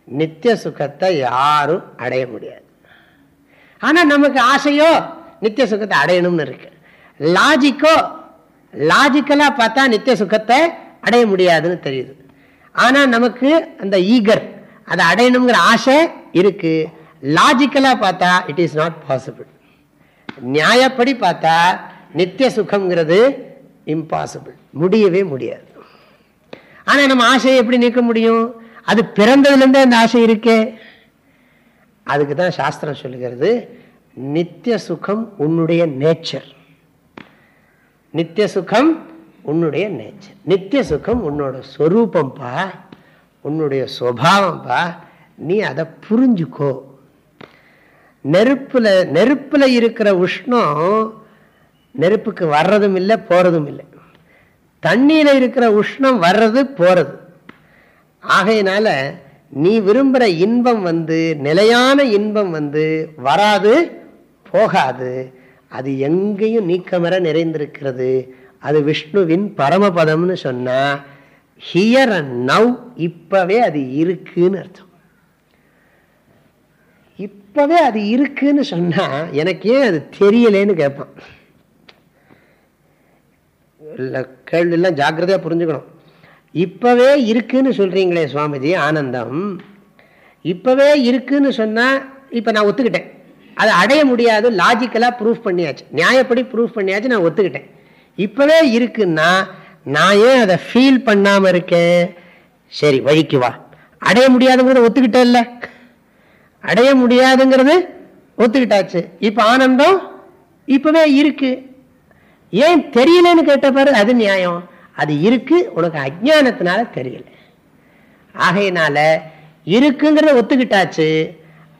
Speaker 1: நித்திய சுகத்தை யாரும் அடைய முடியாது. ஆனால் நமக்கு ஆசையோ நித்திய சுகத்தை அடையணும்னு இருக்கு. லாஜிக்கோ லாஜிக்கலாக பார்த்தா நித்திய சுகத்தை அடைய முடியாதுன்னு தெரியுது. ஆனால் நமக்கு அந்த ஈகர் அதை அடையணுங்கிற ஆசை இருக்கு. லாஜிக்கலாக பார்த்தா இட் இஸ் நாட் பாசிபிள் நியாயப்படி பார்த்தா நித்திய சுகம்ங்கிறது இம்பாசிபிள் முடியவே முடியாது. ஆனால் நம்ம ஆசையை எப்படி நீக்க முடியும்? அது பிறந்ததுலேருந்தே அந்த ஆசை இருக்கே. அதுக்கு தான் சாஸ்திரம் சொல்லுகிறது நித்திய சுகம் உன்னுடைய நேச்சர் நித்திய சுகம் உன்னுடைய நேச்சர் நித்திய சுகம் உன்னோட ஸ்வரூபம்பா உன்னுடைய சுவாவம்பா நீ அதை புரிஞ்சுக்கோ. நெருப்புல நெருப்பில் இருக்கிற உஷ்ணம் நெருப்புக்கு வர்றதும் இல்லை போறதும் இல்லை. தண்ணியில் இருக்கிற உஷ்ணம் வர்றது போறது. ஆகையினால நீ விரும்புகிற இன்பம் வந்து நிலையான இன்பம் வந்து வராது போகாது. அது எங்கேயும் நீக்கமர நிறைந்திருக்கிறது. அது விஷ்ணுவின் பரமபதம்னு சொன்னால் ஹியர் அண்ட் நவ் இப்பவே அது இருக்குன்னு அர்த்தம். இப்பவே அது இருக்குன்னு சொன்னா எனக்கு ஏன் அது தெரியலேன்னு கேட்பான் கேள்வியெல்லாம் ஜாக்கிரதையாக புரிஞ்சுக்கணும். இப்பவே இருக்குன்னு சொல்றீங்களே சுவாமிஜி ஆனந்தம். இப்பவே இருக்குன்னு சொன்னா இப்ப நான் ஒத்துக்கிட்டேன். அதை அடைய முடியாது லாஜிக்கலாக ப்ரூஃப் பண்ணியாச்சு. நியாயப்படி ப்ரூஃப் பண்ணியாச்சு நான் ஒத்துக்கிட்டேன். இப்பவே இருக்குன்னா நான் ஏன் அதை ஃபீல் பண்ணாமல் இருக்கேன்? சரி வழிக்கு வா. அடைய முடியாதுங்கிறத ஒத்துக்கிட்டே இல்லை அடைய முடியாதுங்கிறது ஒத்துக்கிட்டாச்சு. இப்போ ஆனந்தம் இப்பவே இருக்கு. ஏன் தெரியலன்னு கேட்ட பாரு அது நியாயம். அது இருக்கு உனக்கு அஜானத்தினால தெரியல. ஆகையினால இருக்குங்கிறத ஒத்துக்கிட்டாச்சு.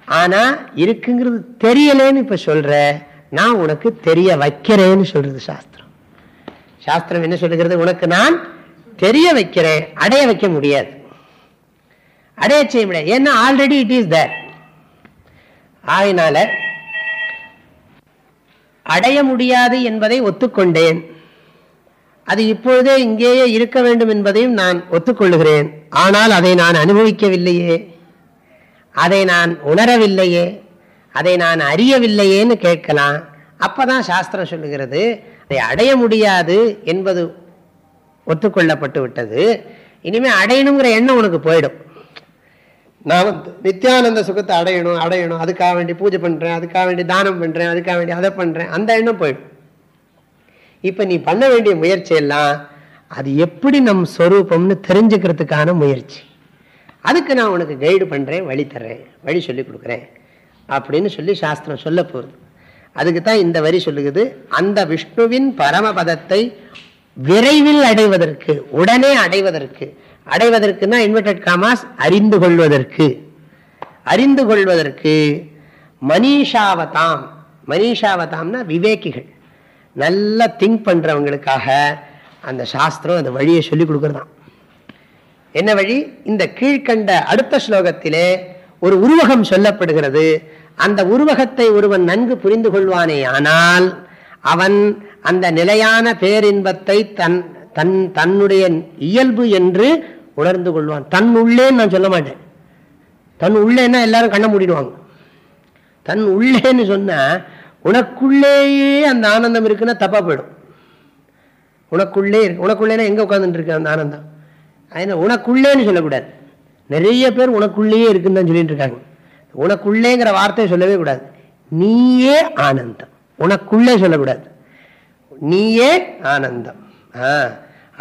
Speaker 1: ஆனா இருக்குங்கிறது தெரியலேன்னு இப்ப சொல்ற நான் உனக்கு தெரிய வைக்கிறேன்னு சொல்றது சாஸ்திரம். சாஸ்திரம் என்ன சொல்லுகிறது? உனக்கு நான் தெரிய வைக்கிறேன் அடைய வைக்க முடியாது. அடைய செய்ய முடியாது. ஏன்னா ஆல்ரெடி இட் இஸ் தேர் ஆகினால அடைய முடியாது என்பதை ஒத்துக்கொண்டேன். அது இப்பொழுதே இங்கேயே இருக்க வேண்டும் என்பதையும் நான் ஒத்துக்கொள்ளுகிறேன். ஆனால் அதை நான் அனுபவிக்கவில்லையே. அதை நான் உணரவில்லையே. அதை நான் அறியவில்லையேன்னு கேட்கலாம். அப்பதான் சாஸ்திரம் சொல்லுகிறது அதை அடைய முடியாது என்பது ஒத்துக்கொள்ளப்பட்டு விட்டது. இனிமே அடையணுங்கிற எண்ணம் உனக்கு போயிடும். நான் நித்யானந்த சுகத்தை அடையணும் அடையணும். அதுக்காக வேண்டி பூஜை பண்றேன் அதுக்காக வேண்டி தானம் பண்றேன் அதுக்காக வேண்டி அதை பண்றேன். அந்த எண்ணம் போயிடும். இப்ப நீ பண்ண வேண்டிய முயற்சி எல்லாம் அது எப்படி நம் ஸ்வரூபம்னு தெரிஞ்சுக்கிறதுக்கான முயற்சி. அதுக்கு நான் உனக்கு கைடு பண்றேன் வழி தர்றேன் வழி சொல்லி கொடுக்குறேன் அப்படின்னு சொல்லி சாஸ்திரம் சொல்ல போகுது. அதுக்கு தான் இந்த வரி சொல்லுகிறது அந்த விஷ்ணுவின் பரமபதத்தை விரைவில் அடைவதற்கு உடனே அடைவதற்கு. அடைவதற்குன்னா இன்வெர்டட் காமாஸ் அறிந்து கொள்வதற்கு. அறிந்து கொள்வதற்கு மனிஷாவதாம். மனிஷாவதாம்னா விவேகிகள். நல்லா திங்க் பண்றவங்களுக்காக அந்த சாஸ்திரம் அந்த வழியை சொல்லி கொடுக்குறதான். என்ன வழி? இந்த கீழ்கண்ட அடுத்த ஸ்லோகத்திலே ஒரு உருவகம் சொல்லப்படுகிறது. அந்த உருவகத்தை ஒருவன் நன்கு புரிந்து கொள்வானே ஆனால் அவன் அந்த நிலையான பேரின்பத்தை தன் தன் தன்னுடைய இயல்பு என்று உணர்ந்து கொள்வான். தன் உள்ளேன்னு நான் சொல்ல மாட்டேன். தன் உள்ளேன்னா எல்லாரும் கண்ண மூடிடுவாங்க. தன் உள்ளேன்னு சொன்னா உனக்குள்ளேயே அந்த ஆனந்தம் இருக்குன்னா தப்பா போயிடும். உனக்குள்ளே உனக்குள்ளேனா எங்க உட்காந்துட்டு இருக்கு அந்த ஆனந்தம்? அதனால உனக்குள்ளேன்னு சொல்லக்கூடாது. நிறைய பேர் உனக்குள்ளேயே இருக்குன்னு தான் சொல்லிட்டு இருக்காங்க உனக்குள்ளேங்கிற வார்த்தையை சொல்லவே கூடாது. நீயே ஆனந்தம். உனக்குள்ளே சொல்லக்கூடாது. நீயே ஆனந்தம்.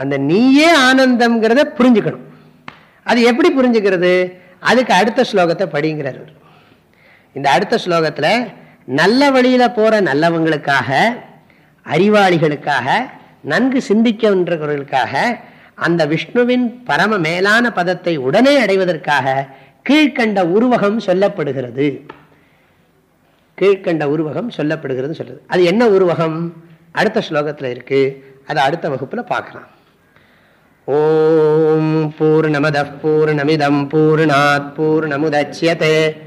Speaker 1: அந்த நீயே ஆனந்தம்ங்கிறத புரிஞ்சுக்கணும். அது எப்படி புரிஞ்சுக்கிறது? அதுக்கு அடுத்த ஸ்லோகத்தை படிங்கிறார் இந்த அடுத்த ஸ்லோகத்தில் நல்ல வழியில போற நல்லவங்களுக்காக அறிவாளிகளுக்காக நன்கு சிந்திக்கின்றவர்களுக்காக அந்த விஷ்ணுவின் பரம மேலான பதத்தை உடனே அடைவதற்காக கீழ்கண்ட உருவகம் சொல்லப்படுகிறது. கீழ்கண்ட உருவகம் சொல்லப்படுகிறது சொல்றது. அது என்ன உருவகம்? அடுத்த ஸ்லோகத்தில் இருக்கு. அதை அடுத்த வகுப்புல பார்க்கலாம். ஓம் பூர்ணமத பூர்ணமிதம் பூர்ணாத் பூர்ணமுதட்சியதே